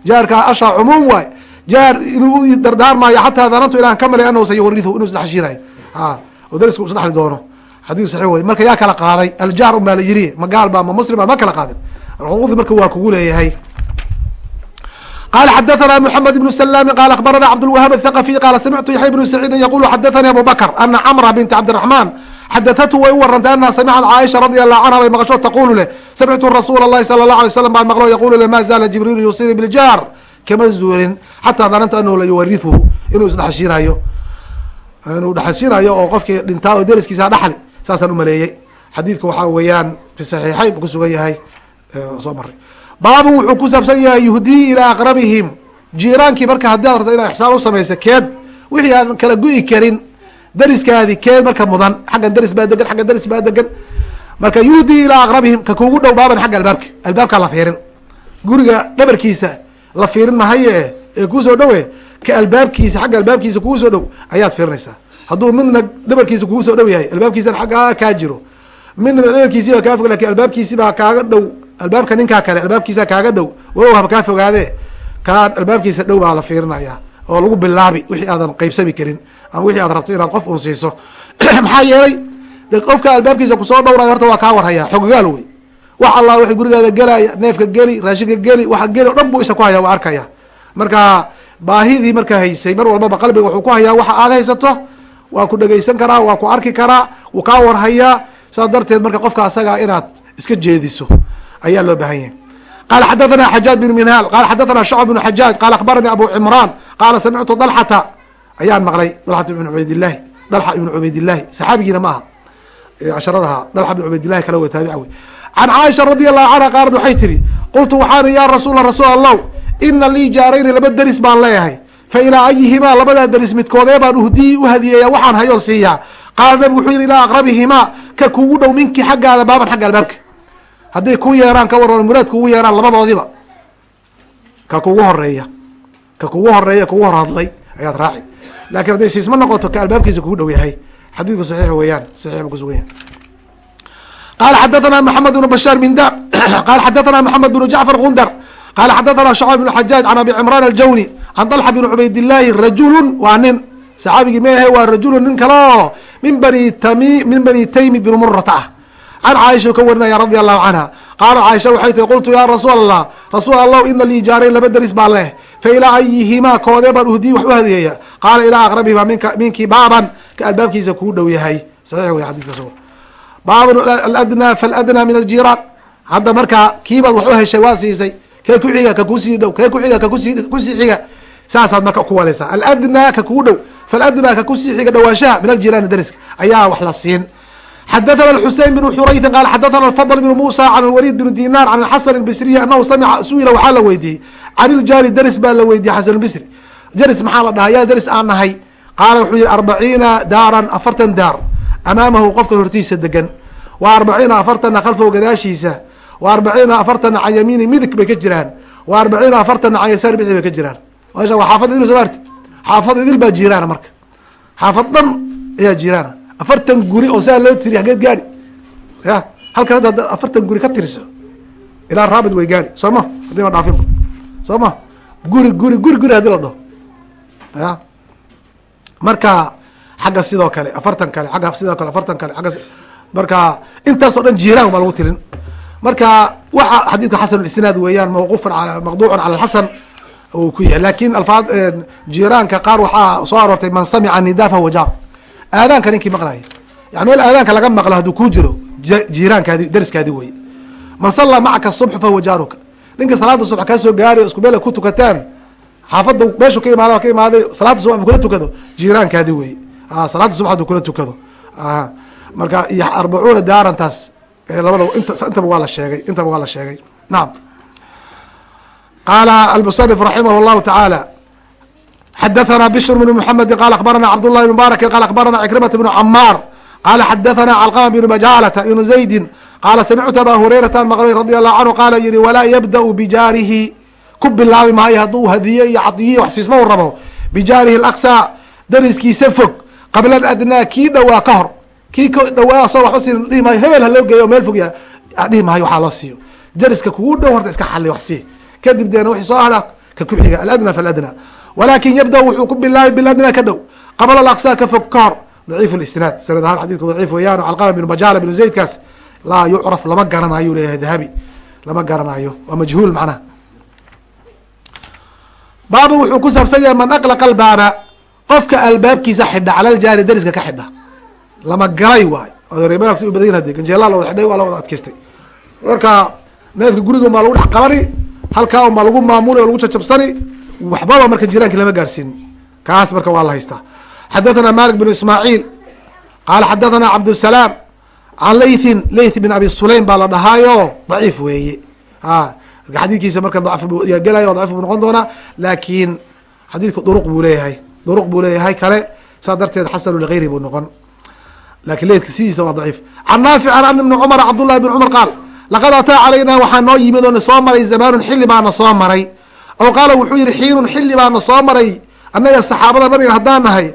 jaarkaa ashaa cumuum waay jaar inuu dardaarmaayo xataa danantu ilaan ka malay anahu sayawarihu inuu isdhexshiinayo a oo dariska isdhexli doono xadiis saxiix wey marka yaa kala qaaday aljaar un baa la yiri ma gaal ba ma muslim ba ma kala qaadin xuquuqdii marka waa kugu leeyahay qala xadathana mحamed بن سلام qala akhbarana cabdالوahاb الthqفي qala samictu yaحya بن سacيidi yaqulu xadathani abu bakr ana cmra bint cabdiرaحman xadathatu way u warantay anaha samicad caaisha radi allahu canha bay maqasho taqulu leh samictu rasuula اlahi salى الlaه alay slam baan maqlo yaqulu leh ma zaala jibriil yusini biljaar kama zuulin xataa dananta anahu la yuwarihu inuu isdhexshiinayo inuu dhexshiinayo oo qofkii dhintaa oo deriskiisa dhaxli saasaan umaleeyey xadiidka waxaa weeyaan fi saxiixayn buu kusugan yahay soo maray baabu wuxuu ku saabsan yahay yuhdii ilaa aqrabihim. Jiiraankii marka haddii ad rabto inaad ixsaan u keed wixii aadan kala gu'i karin dariskaadi keed marka mudan xaggan daris baa degan xaggan daris baa degan marka yuhdii ilaa aqrabihim ka kuugu dhow baaban xagga albaabka. Albaabkaa la fiirin. Guriga dhabarkiisa la fiirin mahaye ee kuusoo dhowe ka albaabkiisa xagga albaabkiisa kugu soo dhow ayaad fiirinaysaa. Hadduu midna dhabarkiisa kugu soo dhow yahay albaabkiisana xaggaa kaa jiro. Midna dhabarkiisiibaa kaa fog laakiin albaabkiisibaa kaaga dhow albaabka ninkaa kale albaabkiisa kaaga dhow wow haba kaa fogaade kaa albaabkiisa dhow baa la fiirinaya oo lagu bilaabi wixii aadan qeybsami karin ama wixii aad rabto inaad qof un siiso. Maxaa yeelay de qofka albaabkiisa ku soo dhowrayo horta waa kaa warhayaa xoggaal wey. Wax allah wixii gurigaada gelaya neefka geli raashinka geli waxa geli o dhan buu isha ku haya waa arkaya marka baahidii marka haysay mar walbaba qalbiga wuxuu ku hayaa waxa aad haysato waa ku dhegeysan karaa waa ku arki karaa wuu kaa warhayaa. Saas darteed marka qofka asaga inaad iska jeediso ayaa loo baahan yahay. Qala xadathana xajaaj bn minhaal qala xadathana shacb bn xajaaj qala akhbaranii abu cimraan qaala samictu dalxata ayaan maqlay dalxata ibn cubaydillahi dalxa ibn cubaydillahi saxaabigiina ma aha dalxa ibn cubaydillahi kale wey taabica wey can caaisha radi allahu canha qaalad waxay tihi qultu waxaan ya rasuula rasuul allah ina lii jaarayni laba deris baan leeyahay fa ilaa ayihimaa labadaa deris midkoodee baan uhdiyi u hadiyeeya waxaan hayo siiyaa. Qaala nabigu wuxuu yihi ilaa aqrabihimaa ka kugu dhow minkii xaggaada baaban xagga hadday ku yeeraan ka waran muraad kugu yeeraan labadoodiba. Ka kugu horreeya ka kugu horreeya kugu hor hadlay ayaad raaci. Lakin hadday siisma noqoto ka albaabkiisa kugu dhow yahay. Xadiidku saxiix weeyaan saxiix buu kusugan yahay. Qala maxamed bn bashaar min dar. Qala xadathana maxamed bn jacfar gundar. Qala xadathana shacb bn xajaaj can abi cimraan aljawni can dalxa bn cubaydillaahi rajulun waa nin. Saxaabigii meahe waa rajulun nin kale oo min bani tami min bani taymi bn murata ah can caaisha ka warinaya radi allahu canha qaala caaisha waxay tihi qultu ya rasuul allah rasuul allah ina lii jaarayn laba deris baan leh fa ilaa ayihimaa koodee baan uhdiyi wax u hadiyeeya qaala ilaa aqrabihimaa minka minkii baaban ka albaabkiisa kuu dhow yahay saxiix wey xadidka sug baabun aladnaa faladnaa min aljiiraan hadda markaa kiibaad wax u heshay waa siisay kee ku xiga ka ku sii dhow kee kuxiga ka kusi ku sii xiga saasaad marka ku wadaysaa aladnaa ka kugu dhow faladnaa ka ku sii xiga dhawaanshaha min aljiiraani dariska ayaa wax la siin xadathana xusein bn xuraytin qaala xadathana fadl bn musa can lwaliid bn dinar can xasan bisriy anahu samica su'ila waxaa la weydiiyey can iljaari daris baa la weydiiyey xasan bisri daris maxaa la dhahaa yaa daris aan nahay qaala wuxuu yihi arbaciina daaran afartan daar amaamahu qofka hortiisa degan wa arbaciina afartana khalfahu gadaashiisa wa arbaciina afartana can yamiini midig bay ka jiraan wa arbaciina afartana can yasaar bixi bay ka jiraan meesha xaafad idil soo maarti xaafad idil baa jiiraana marka xaafad dhan ayaa jiiraana afartan guri oo saa loo tiriy hageed gaadi ya halkan hadda hadda afartan guri ka tiriso ilaa raabit way gaadi soo ma? Haddii ma dhaafinba soo ma? Guri guri guri guri haddii la dhaho ya. Marka xagga sidoo kale afartan kale agga sidoo kale afartan kale agga marka intaasoo dhan jiiraan baa lagu tilin. Marka waxa xadiidka xasan isnaad weeyaan mawquufan maqduucan cala alxasan uu ku yahay. Lakin alfaad jiiraanka qaar waxaa soo aroortay man samica nida fahuwa jaar aadaanka ninkii maqlaya yani meel aadaanka laga maqlo hadduu kuu jiro jiiraankaadi dariskaadi wey man sallaa macaka subx fahuwa jaaruka ninka salaada subx kaa soo gaari isku meel ku tukataan xaafadda meeshu ka imaada ka imaaday salaada subax bu kula tukado jiiraankaadi wey salaada subax haduu kula tukado. Marka iyo arbacuuna daarantaas labada intaba waa la sheegay intaba waa la sheegay. Nacam qaala almusanif raximah llahu tacaala xadathana bishr bn mxamedi qala akhbarana cabdullahi bn mubaaraki qala akhbarana cikrimata bnu camaar qala xadathana calqama bnu majaalata ibnu zaydin qaala samictu aba hurayratan maqlay radi allahu canhu qaala yihi walaa yabda'u bijaarihi ku bilaabi maayo hadduu hadiye iyo cadiye wax siisma u rabo bijaarihi alaqsaa dariskiisa fog qabla adnaa kii dhowaa ka hor kii ka dhawaa asoo waxba siin dhihi maayo hebel ha loo geeyo meel fog dhihi maayo waxaa loo siiyo dariska kugu dhow horta iska xali wax sii kadib deena wixii soo hadha ka ku xiga aladna faladna walakin yabda wuxuu ku bilaabi biladna ka dhow qabla alaqsaa ka fog ka hor daciif lisnaad sanad ahaan xadidku daciif weeyaan calqama bnu majaala bnu zaydkaas laa yucraf lama garanayo leeyahay dahabi lama garanayo waa majhuul macnaha baabu wuxuu ku saabsan yahay man aqlaqa albaaba qofka albaabkiisa xidha cala ljaari dariska ka xidha lama galay waay reebaasi u badan ganjeelaa la xidhay waa la wada adkeystay marka neefka guriga unbaa lagu dhex qabani halkaa unbaa lagu maamuli o lagu jajabsani waxbaba marka jiraanki lama gaarsiinin kaas marka waa la haystaa. Xadathana malik bn ismaaciil qaala xadathana cabdusalaam can laythin layth bin abi sulaym baa la dhahaayo. Daciif weeye. A xadiidkiisa marka dacf bu gelaya o dacif buu noqon doonaa laakiin xadiidku duruq buu leeyahay. Duruq buu leeyahay kale saa darteed xasanu ligayri buu noqon. Lakin leydka sidiisa waa daciif. Can naafic an an ibni cumar cabdullahi bn cumar qaal laqad ataa calayna waxaa noo yimid oo na soo maray zamaanun xilli baana soo maray aw qaala wuxuu yihi xiinun xilli baana soo maray annaga saxaabada nabiga haddaan nahay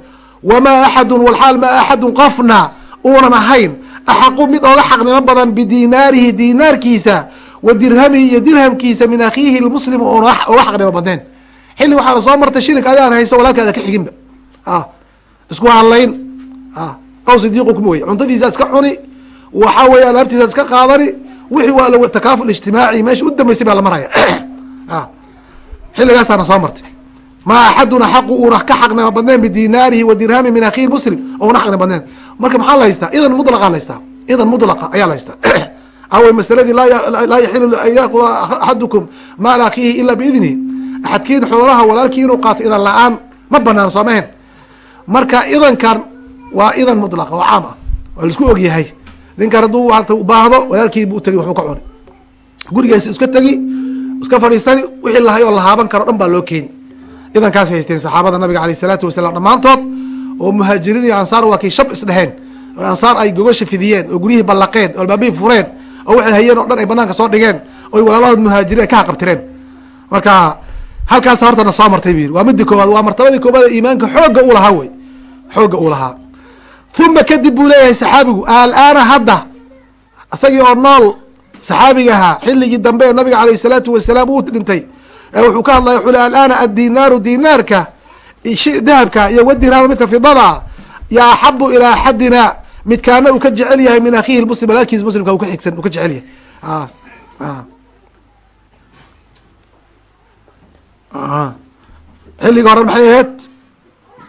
wamaa axadun walxaal maa axadun qofna uunan ahayn axaqu mid ooga xaqnimo badan bidinaarihi dinaarkiisa wa dirhamihi iyo dirhamkiisa min akhiihi lmuslim oga xaqnimo badneen xilli waxaana soo martay shilinka adaan hayso walaalkaada ka xiginba. Isku hadlayn. Aw sidiiqukum wey cuntadiisa iska cuni waxa weeye alaabtiisa iska qaadani wixii waa la takaaful ijtimaaci meesha u dambeysay baa la maraya xilligaasaana soo martay. Maa axaduna xaqu uuna ka xaqnimo badneen bidinaarihi wa dirhami min akhihi muslim ouna xaqnimo badneen marka maxaa la haystaa? Idan mudlaqa la haystaa. Idan mudlaqa ayaa la haystaa. Awe masaladii laa yaxilu an yakuda axadukum maala akhiihi ila biidnihi axadkiin xoolaha walaalkii inuu qaato idan la'aan ma banaan soomaheen marka idankan waa idan mudlaqa oo caam ah waa la isku ogyahay ninkan hadduu baahdo walaalkii buu tegi waxbuu ka cuni. Gurigeesi iska tegi iska fadhiisani wixii lahay oo lahaaban karo dhan baa loo keeni idankaas haysteen saxaabada nabiga aleyh isalaatu wasalaam dhammaantood oo muhaajiriin iyo ansaar waa kay shab isdheheen oo ansaar ay gogasha fidiyeen oo guryihii ballaqeen oo albaabihii fureen oo waxay hayeen oo dhan ay banaanka soo dhigeen oy walaalahood muhaajiriin ka haqabtireen. Marka halkaas hortana soo martay bu yiri waa midii koowaad waa martabadii koowaad ee iimaanka xoogga uu lahaa wey xoogga uu lahaa. Uma kadib buu leeyahay saxaabigu alaana hadda isagii oo nool saxaabigahaa xilligii dambe ee nabiga aleyh salaatu wasalaam uu dhintay wuxuu ka hadlaya wuxuu le alaana addinaaru dinaarka dahabka iyo wadiraama midka fidada ya axabu ilaa axadina midkaana uu ka jecel yahay min akhiihi muslim walaalkiis muslimka u ka xigsan uu ka jecel yahay. Xilliga hore maxay ahayd?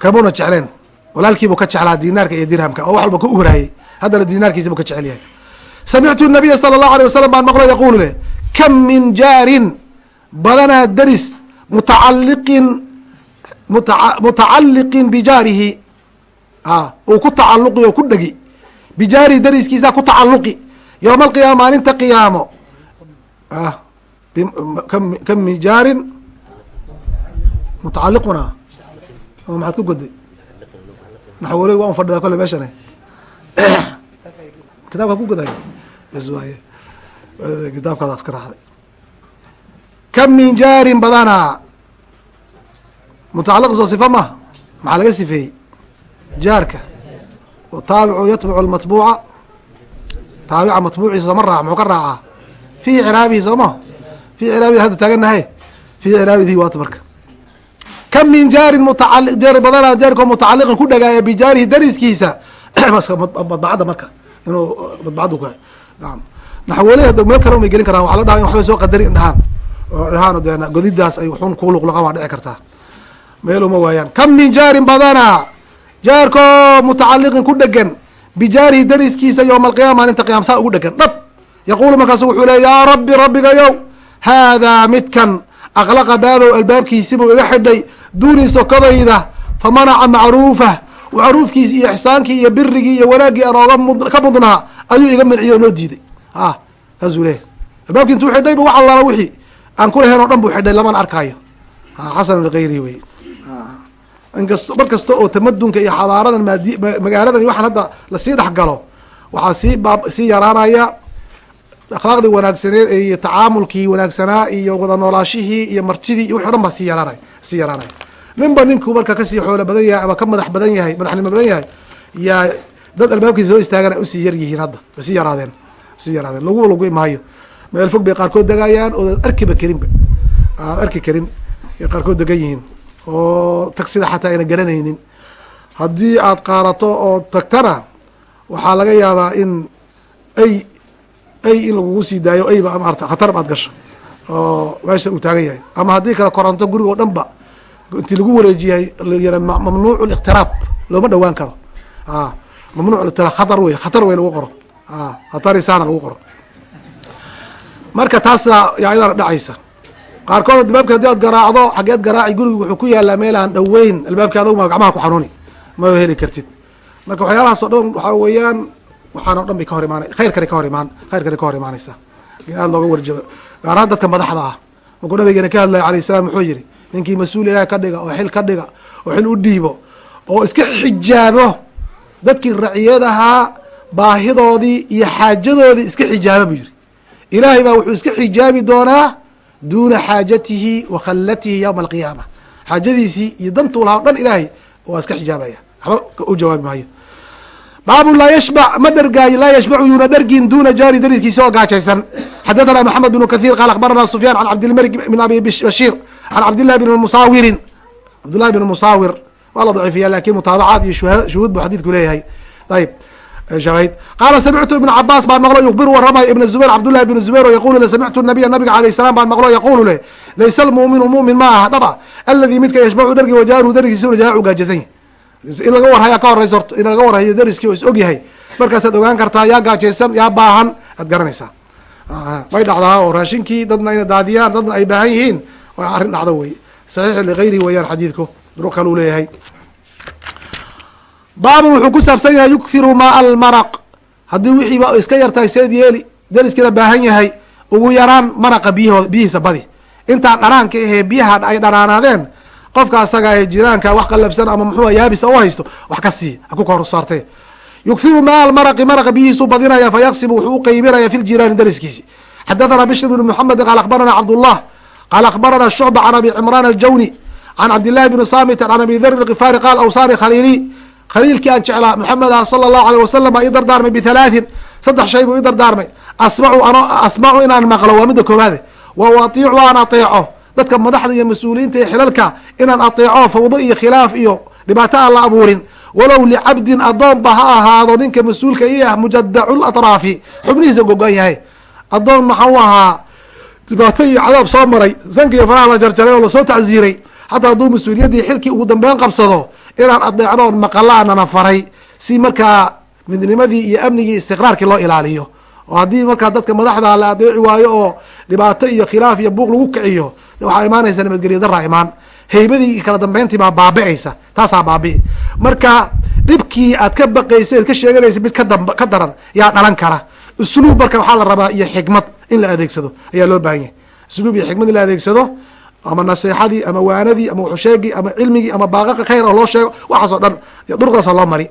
Kamuna jecleen. Walaalkiibuu ka jeclaa dinaarka iyo dirhamka oo wax walba ka uhraayey haddana dinaarkiisi buu ka jecel yahay samictu nabiya sala allahu alay wasalam baan maqlo yaquulu leh kam min jaarin badanaa daris mutacaliqin mutacaliqin bijaarihi uu ku tacaluqi oo ku dhegi bijaarihi dariskiisa ku tacaluqi yowma alqiyaama maalinta qiyaamo kam min jaarin mutacaliquna maxaad ku goday naxwoley waa un fadhidaa kole meeshan kitaabka ku waay kitaabkaada iska raacday kam min jaarin badanaa mutacalaq soo sifa maha maxaa laga sifeeyey jaarka oo taabicu yatbicu lmatbuuca taabica matbuuciisa sooma raac muxuu ka raacaa fihi ciraabihi soo maha fihi ciraabihi hadda taaganahay fihi ciraabihi waata marka kam min jaarin mutacali jaari badanaa jaarkoo mutacaliqan ku dhagaaya bijaarihi dariskiisa madbacadda marka inuu madbacaddu ku naam. Naxwole hadda meel kale umay gelin karaan waxa la dhaha in waxbay soo qadari dhahaan. Oo dhahaan de godidaas ay waxun ku luqluqan waa dhici kartaa. Meel uma waayaan. Kam min jaarin badanaa jaarkoo mutacaliqin ku dhegan bijaarihi dariskiisa yowma alqiyama maalinta qiyam saa ugu dhegan dhab! Yaquulu markaasu wuxuu leey yaa rabbi rabbigayow haadaa midkan aqlaqa baabow albaabkiisibuu iga xidhay duunii sokodayda famanaca macruufah macruufkiisi iyo ixsaankii iyo birigii iyo wanaaggii aan ooga ka mudnaa ayuu iga manciyo oo noo diiday. A saasuu leeyahy albaabki intuu xidhayba wax allaala wixii aan kulahayn oo dhan buu xidhay lamana arkaayo. Xasan ligayrihi wey inkasto mar kasta oo tamadunka iyo xadaaradan maadi magaaladan iyo waxaan hadda la sii dhex galo waxaa sii baab sii yaraanaya akhlaaqdii wanaagsaneed iyo tacaamulkii wanaagsanaa iyo wada noolaashihii iyo martidii iyo wixi o dhan baa sii yaraanay sii yaraanaya ninba ninkuu marka ka sii xoolo badan yahay ama ka madax badan yahay madaxnimo badan yahay yaa dad albaabkiisa soo istaagana u sii yar yihiin hadda. Sii yaraadeen. Sii yaraadeen. Lagu lagu imaayo meel fog bay qaarkood degayaan oo arkiba karinba aad arki karin. Ay qaarkood degan yihiin oo tagsida xataa ayna garanaynin. Haddii aad qaadato oo tagtana waxaa laga yaabaa in ay ay in lagugu sii daayo ayba maarata khatar baad gasho. Oo meesha uu taagan yahay. Ama haddii kale koronto guriga o dhan ba intii lagu wareejiyay layira mamnuuc liktiraab looma dhawaan karo. A mamnuuc khatar wey khatar wey lagu qoro. A khatarisaana lagu qoro. Marka taasna yaa iyadana dhacaysa. Qaarkood albaabka haddii aad garaacdo xageed garaaci guriga wuxuu ku yaalaa meel aan dhoweyn albaabki adagma gacmaha ku xanuuni maba heli kartid. Marka waxyaalahaas o dhan waxaa weeyaan waxaan o dhan bay ka hor imaana khayrkani ka hor imaan khayrkani ka hor imaanaysa. In looga warjabo gaar ahaan dadka madaxda ah. Markuu nabigeena ka hadlaya alayh salaam wuxuu yihi ninkii mas'uul ilaah ka dhiga oo xil ka dhiga oo xil u dhiibo oo iska xijaabo dadkii raciyadahaa baahidoodii iyo xaajadoodii iska xijaaba buu yihi ilaahay baa wuxuu iska xijaabi doonaa duuna xaajatihi wa khallatihi yowma alqiyaama. Xaajadiisii iyo dantuu lahaa o dhan ilaahay waa iska xijaabaya. Waxba u jawaabi maayo. Baabun laa yashbac ma dhergaayo laa yashbacu yuuna dhergin duuna jaari dariskiisa oo gaajaysan. Xadathana maxamed bnu kathir qaal akhbarana sufyaan can cabdilmalik bn abi bashiir can cabdillahi bn musaawirin cabdillahi bn musaawir waa la daciifiya laakiin mutaabacaad iyo shuhuud buu xadiidku leeyahay. Ayb shahid qaala samictu ibn cabaas baan maqlo yukbiru waramay ibn zubayr cabdullahi bn zubayr o yaqulu le samictu nabiya nabiga alayh salam baan maqlo yaqulu leh laysa almuuminu muumin ma aha dhaba aladi midka yashbacu dhargi wajaaruhu darigiisuna jaacu gaajasany in laga warhayaa ka horeysa orto in laga warhayo dariskii oo is og markaasaad ogaan kartaa yaa gaajaysan yaa baahan aad garanaysaa. Way dhacdaa oo raashinkii dadna ayna daadiyaan dadna ay baahan yihiin waa arrin dhacdo wey saxiix ligayrihi weeyaan xadiidku duruq kale u leeyahay. Baabun wuxuu ku saabsan yahay yukhiru maa almaraq. Haddii wixiiba iska yartahay seed yeeli dariskiina baahan yahay ugu yaraan maraqa biyahoo biyihiisa badi. Intaan dhanaanka ahee biyaha ay dhanaanaadeen qofka asaga ee jiraanka wax qalabsan ama muxuu yaabisa u haysto wax ka sii ha ku kor saartee. Yukhiru maa almaraqi maraqa biyihiisuu badinaya fa yaqsibu wuxuu u qeybinaya fi ljiraani dariskiisi. Xadathana bishr bn muxamedi qaal akhbarana cabdullah qaal akhbarana shucba can abi cimraan aljawni can cabdillahi bni samit can abi dar lkifaari qaal awsaani khaliili khaliilkii aan jeclaa maxamed ah sala allahu aleyh wasalam baa ii dardaarmay bihalaatin saddex shay buu ii dardaarmay asmacu asmacu inaan maqlo waa midda koowaade wa atiicu aan ateeco dadka madaxda iyo mas'uuliyiinta iyo xilalka inaan ateeco fawdo iyo khilaaf iyo dhibaato aan la abuurin walow licabdin adoonba ha ahaado ninka mas'uulka i ah mujadacu latraafi xubnihiisa gogo-an yahay adoon maxau ahaa dhibaato iyo cadaab soo maray sanka iyo faraha la jarjaray oo la soo tacziiray xataa hadduu mas'uuliyaddii xilkii ugu dambeyn qabsado inaan adeecnoon maqalaanana faray. Si markaa midnimadii iyo amnigii istiqraarkii loo ilaaliyo. Oo haddii markaa dadka madaxda la adeeci waayo oo dhibaato iyo khilaaf iyo buuq lagu kiciyo waxaa imaanaysa nabadgelyo daraa imaan. Heybadii iyo kala dambeyntii baa baabi'aysa taasaa baabi'i. Marka dhibkii aad ka baqaysa ad ka sheeganaysa mid kadab ka daran yaa dhalan kara. Usluub marka waxaa la rabaa iyo xikmad in la adeegsado ayaa loo baahan yahay. Usluub iyo xikmad in la adeegsado ama naseexadii ama waanadii ama wuxusheegii ama cilmigii ama baaqaqa khayr oo loo sheego waxaas oo dhan duruqdaasa loo mari.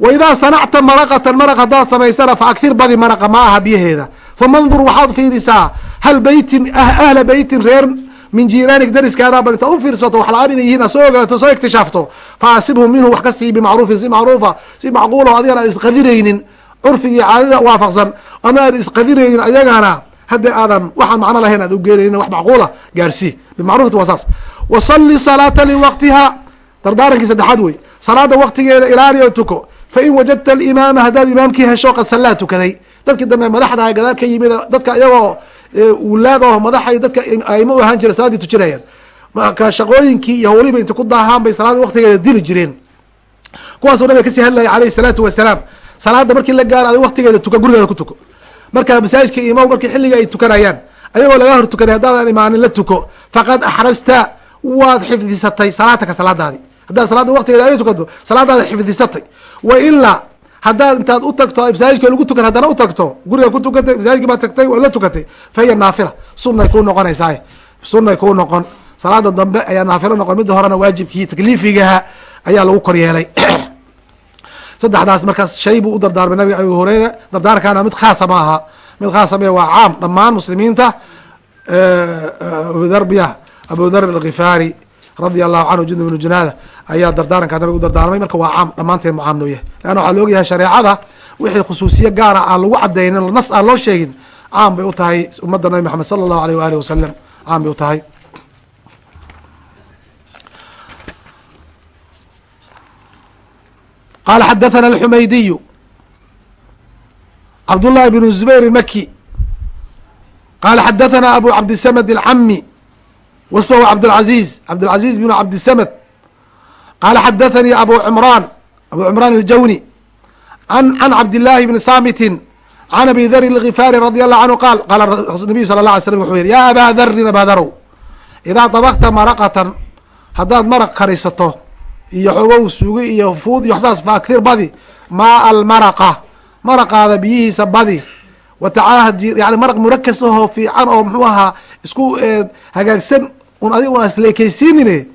Wa idaa sanacta maraqatan maraq haddaad samaysana fa aktir badi maraqa ma aha biyaheeda uma waxaad fiirisaa hal beytin ahla beytin reer min jiraanik dariskaada bal intaad u fiirsato wax la'aan inay yihiin soo ogaato soo iktishaafto. Fa asibhum minhu wax ka sii bimacruufin si macruufa si macquulah adigan aad isqadiraynin. Curfigii caadada waafaqsan ama aad isqadiraynin ayagana hadda aadan waxaan macno lahayn aad ugeeraynin wax macquula gaarsii bimacrufati waa saas. Wasalli salaata liwaqtiha. Dardaarankii saddexaad wey. Salaada waktigeeda ilaali oo tuko. Fain wajadta alimaama haddaad imaamkii hesho qad sallaa tukaday. Dadkii dambe madaxda gadaal ka yimid dadka iyagoo wulaad oo madaxay dadka aimo u ahaan jira salaaddii tujinayaan marka shaqooyinkii iyo hawliba inta ku daahaan bay salaada waktigeeda dili jireen. Kuwaasoo nabiga ka sii hadlaya alayhi salaatu wasalaam salaada markii la gaaro adig waktigeeda tuka gurigeeda ku tuko. Marka masaajidka imaam markii xilliga ay tukanayaan ayagoo laga hor tukanay haddaadan imaanin la tuko. Faqad axrasta waad xifdisatay salaataka salaadaadi. Haddaad salaada waktigeeda ay tukato salaadaada xifdisatay. Wa ilaa haddaad intaad u tagto masaajidka lagu tukan haddana u tagto guriga ku tukatay masaajidki baad tagtay waad la tukatay. Fa naafila. Sunay kuu noqonaysaa sunay kuu noqon. Salaada dambe ayaa naafilo noqon. Midda horena waajibkii takliifigaha ayaa lagu kor yeelay. Saddexdaas markaas shay buu u dardaarmay nabiga abu hureyra dardaarankaana mid khaasa ma aha mid khaasa ma waa caam dhammaan muslimiinta abudharbiya abu dhar alkhifaari radia allahu canhu jundub bnu junaada ayaa dardaarankaa nabiga u dardaarmay. Marka waa caam dhammaanteen mu caam noo yahay. Leanna waxaa la ogyahay shareecada wixii khusuusiye gaara aan lagu cadaynin nas aan loo sheegin caam bay u tahay ummadda nabi maxamed sala allahu aleyh waalihi wasalam caam bay u tahay. Qala xadathana alxumaydiyu cabdullahi bn zubayr maki qala xadathana abu cabdisamd alcami wasmahu cabdاlcaziz cabdاlcaziz bn cabdisamd qala xadathanii abu cimraan abu cimraan aljawni an cabdillahi bni samitin can abi dhari lgifaari radi allahu canhu qaal qaala nabiyu sala la alay slam wuxuu yihi ya abaa dharin abaa dharow idaa dabakta maraqatan haddaad maraq karisato iyo xogow sugi iyo fuud iyo waxsaas fa akthir badi maa almaraqa maraqaada biyihiisa badi. Watacaahad yani maraq murakas ahoo fiican oo muxuu ahaa isku hagaagsan un adig un asleekeysiinine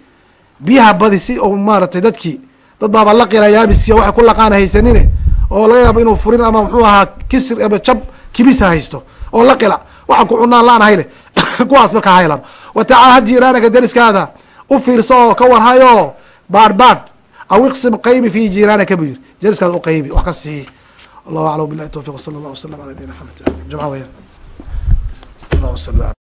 biyaha badi si u maaratay dadkii dad baaba laqila yaabisiyo waxay ku laqaana haysanine oo laga yaabo inuu furin ama muxuu ahaa kisr ama jab kibisa haysto oo laqila waxaan ku cunaan laanahay leh kuwaas markaa haylan watacaahad jiraanaka deriskaada u fiirso oo ka warhayo baadh aw iqsim qaybi fi jiraanaka buu yiri deriskaada u qaybi wax ka sii allahu aclam bilahi towfiq wsala allah wasalam ala nabiyina maxamed jumca sali